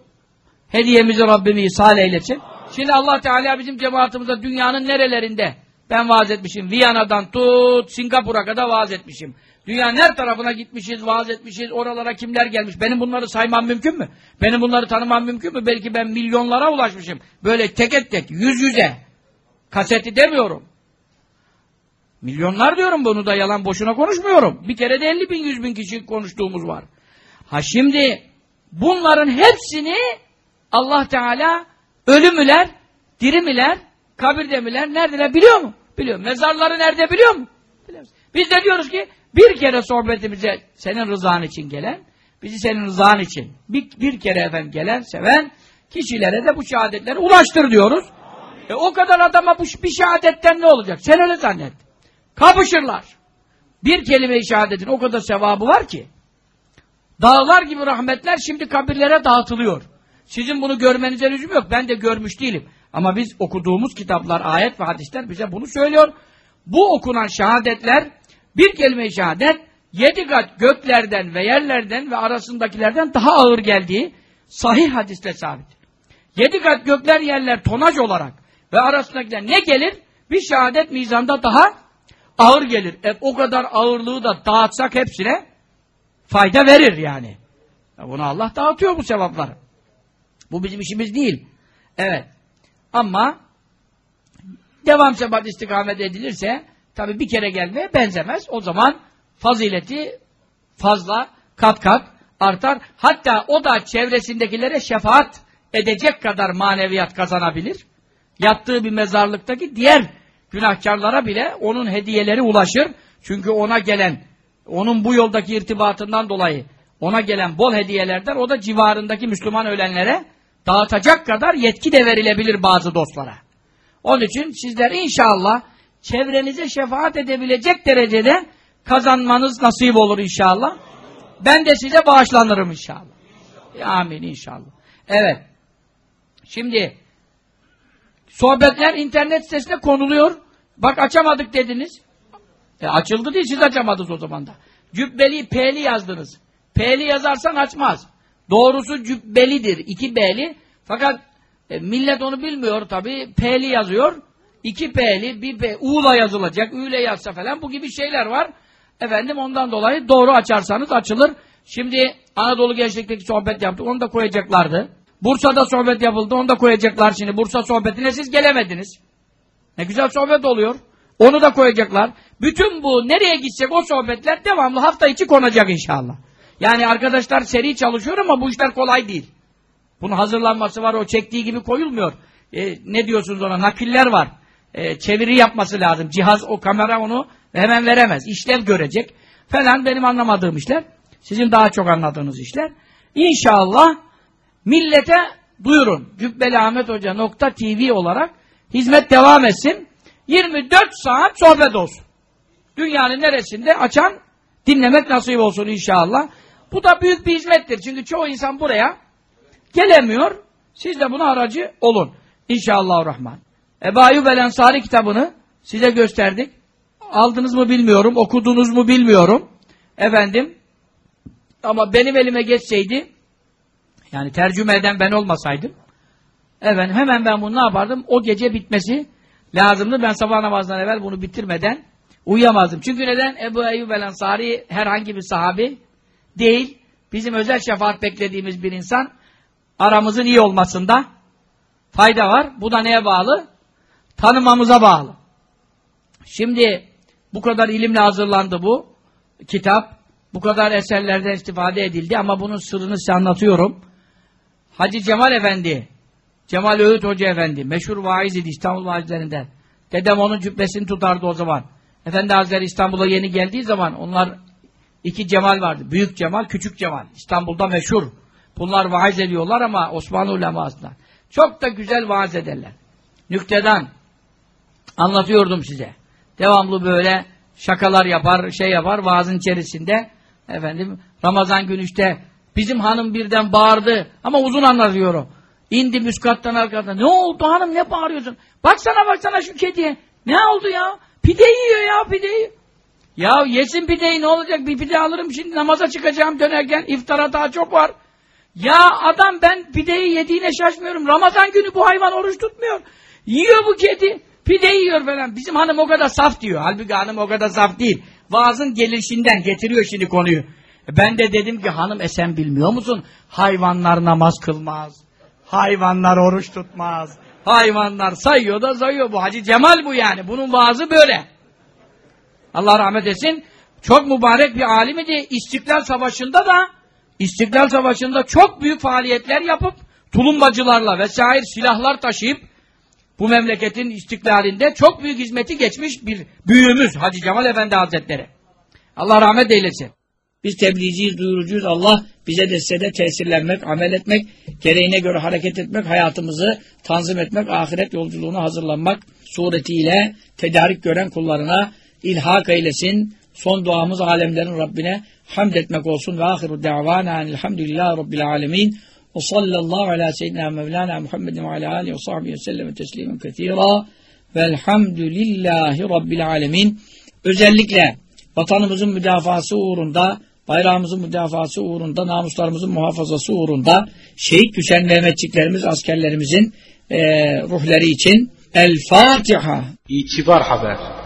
hediyemizi Rabbim ihsal eylesin. Şimdi Allah Teala bizim cemaatimize dünyanın nerelerinde ben vaaz etmişim. Viyana'dan tut Singapur'a kadar vaaz etmişim. Dünyanın her tarafına gitmişiz, vaaz etmişiz. Oralara kimler gelmiş? Benim bunları saymam mümkün mü? Benim bunları tanımam mümkün mü? Belki ben milyonlara ulaşmışım. Böyle tek tek, yüz yüze. Kaseti demiyorum. Milyonlar diyorum bunu da yalan boşuna konuşmuyorum. Bir kere de 50 bin, 100 bin kişi konuştuğumuz var. Ha şimdi bunların hepsini Allah Teala ölümüler, dirimiler, kabirde miler, neredeler biliyor mu? Biliyor. Mezarları nerede biliyor mu? Biliyor Biz de diyoruz ki bir kere sohbetimize senin rızan için gelen, bizi senin rızan için bir, bir kere efendim gelen, seven kişilere de bu şehadetleri ulaştır diyoruz. E o kadar adama bu bir şehadetten ne olacak? Sen öyle zannet. Kapışırlar. Bir kelime-i şehadetin o kadar sevabı var ki. Dağlar gibi rahmetler şimdi kabirlere dağıtılıyor. Sizin bunu görmenize lüzum yok. Ben de görmüş değilim. Ama biz okuduğumuz kitaplar, ayet ve hadisler bize bunu söylüyor. Bu okunan şehadetler bir kelime-i şehadet yedi kat göklerden ve yerlerden ve arasındakilerden daha ağır geldiği sahih hadiste sabit. Yedi kat gökler yerler tonaj olarak ve arasındakiler ne gelir? Bir şehadet mizanda daha ağır gelir. E, o kadar ağırlığı da dağıtsak hepsine fayda verir yani. Ya bunu Allah dağıtıyor bu sevapları. Bu bizim işimiz değil. Evet. Ama devam sebat istikamet edilirse tabi bir kere gelmeye benzemez. O zaman fazileti fazla kat kat artar. Hatta o da çevresindekilere şefaat edecek kadar maneviyat kazanabilir. Yattığı bir mezarlıktaki diğer günahkarlara bile onun hediyeleri ulaşır. Çünkü ona gelen, onun bu yoldaki irtibatından dolayı ona gelen bol hediyelerden o da civarındaki Müslüman ölenlere dağıtacak kadar yetki de verilebilir bazı dostlara. Onun için sizler inşallah çevrenize şefaat edebilecek derecede kazanmanız nasip olur inşallah. Ben de size bağışlanırım inşallah. Amin inşallah. Evet. Şimdi sohbetler internet sitesine konuluyor. Bak açamadık dediniz. E açıldı değil siz açamadınız o zaman da. Cübbeli P'li yazdınız. P'li yazarsan açmaz. Doğrusu cübbelidir. iki B'li. Fakat e, millet onu bilmiyor tabi. P'li yazıyor. İki P'li, bir P, U'la yazılacak. Ü'le yazsa falan bu gibi şeyler var. Efendim ondan dolayı doğru açarsanız açılır. Şimdi Anadolu Gençlik'teki sohbet yaptık. Onu da koyacaklardı. Bursa'da sohbet yapıldı. Onu da koyacaklar şimdi. Bursa sohbetine siz gelemediniz. Ne güzel sohbet oluyor. Onu da koyacaklar. Bütün bu nereye gidecek o sohbetler devamlı hafta içi konacak inşallah. Yani arkadaşlar seri çalışıyor ama bu işler kolay değil. Bunun hazırlanması var, o çektiği gibi koyulmuyor. E, ne diyorsunuz ona? Nakiller var. E, çeviri yapması lazım. Cihaz, o kamera onu hemen veremez. İşlev görecek. Falan benim anlamadığım işler. Sizin daha çok anladığınız işler. İnşallah millete duyurun. Cübbeli Ahmet Hoca nokta TV olarak hizmet devam etsin. 24 saat sohbet olsun. Dünyanın neresinde açan dinlemek nasip olsun inşallah. Bu da büyük bir hizmettir. Çünkü çoğu insan buraya gelemiyor. Siz de buna aracı olun. İnşallah Rahman. Ebu Ayyub el Ensari kitabını size gösterdik. Aldınız mı bilmiyorum, okudunuz mu bilmiyorum. Efendim, ama benim elime geçseydi, yani tercüme eden ben olmasaydım, efendim hemen ben bunu ne yapardım? O gece bitmesi lazımdı. Ben sabah namazından evvel bunu bitirmeden uyuyamazdım. Çünkü neden? Ebu Eyyub el Ensari herhangi bir sahabi değil, bizim özel şefaat beklediğimiz bir insan, aramızın iyi olmasında fayda var. Bu da neye bağlı? Tanımamıza bağlı. Şimdi bu kadar ilimle hazırlandı bu kitap. Bu kadar eserlerden istifade edildi ama bunun sırrını size anlatıyorum. Hacı Cemal Efendi, Cemal Öğüt Hoca Efendi, meşhur vaiz idi İstanbul vaizlerinden. Dedem onun cübbesini tutardı o zaman. Efendi Hazretleri İstanbul'a yeni geldiği zaman onlar iki Cemal vardı. Büyük Cemal, Küçük Cemal. İstanbul'da meşhur. Bunlar vaaz ediyorlar ama Osmanlı ulemasından. Çok da güzel vaaz ederler. Nüktedan anlatıyordum size. Devamlı böyle şakalar yapar, şey yapar vaazın içerisinde. Efendim Ramazan günü işte bizim hanım birden bağırdı ama uzun anlatıyorum. İndi müskattan arkadan. Ne oldu hanım ne bağırıyorsun? Baksana baksana şu kediye. Ne oldu ya? Pide yiyor ya pideyi. Ya yesin pideyi ne olacak? Bir pide alırım şimdi namaza çıkacağım dönerken. iftara daha çok var. Ya adam ben pideyi yediğine şaşmıyorum. Ramazan günü bu hayvan oruç tutmuyor. Yiyor bu kedi. Pide yiyor falan. Bizim hanım o kadar saf diyor. Halbuki hanım o kadar saf değil. Vaazın gelişinden getiriyor şimdi konuyu. E ben de dedim ki hanım e sen bilmiyor musun? Hayvanlar namaz kılmaz. Hayvanlar oruç tutmaz. Hayvanlar sayıyor da sayıyor. Bu Hacı Cemal bu yani. Bunun vaazı böyle. Allah rahmet etsin. Çok mübarek bir alim idi. İstiklal Savaşı'nda da İstiklal Savaşı'nda çok büyük faaliyetler yapıp tulumbacılarla vesaire silahlar taşıyıp bu memleketin istiklalinde çok büyük hizmeti geçmiş bir büyüğümüz Hacı Cemal Efendi Hazretleri. Allah rahmet eylesin. Biz tebliğciyiz, duyurucuyuz. Allah bize de size de tesirlenmek, amel etmek, gereğine göre hareket etmek, hayatımızı tanzim etmek, ahiret yolculuğuna hazırlanmak suretiyle tedarik gören kullarına ilhak eylesin. Son duamız alemlerin Rabbine hamd etmek olsun. Ve ahiru da'vana elhamdülillahi rabbil alemin. Ve sallallahu ala seyyidina mevlana Muhammedin ve ala alihi ve sahbihi ve sellem teslimen kethira. Velhamdülillahi rabbil alemin. Özellikle vatanımızın müdafası uğrunda, bayrağımızın müdafası uğrunda, namuslarımızın muhafazası uğrunda şehit düşen Mehmetçiklerimiz, askerlerimizin e, ruhları için El Fatiha. İtibar haber.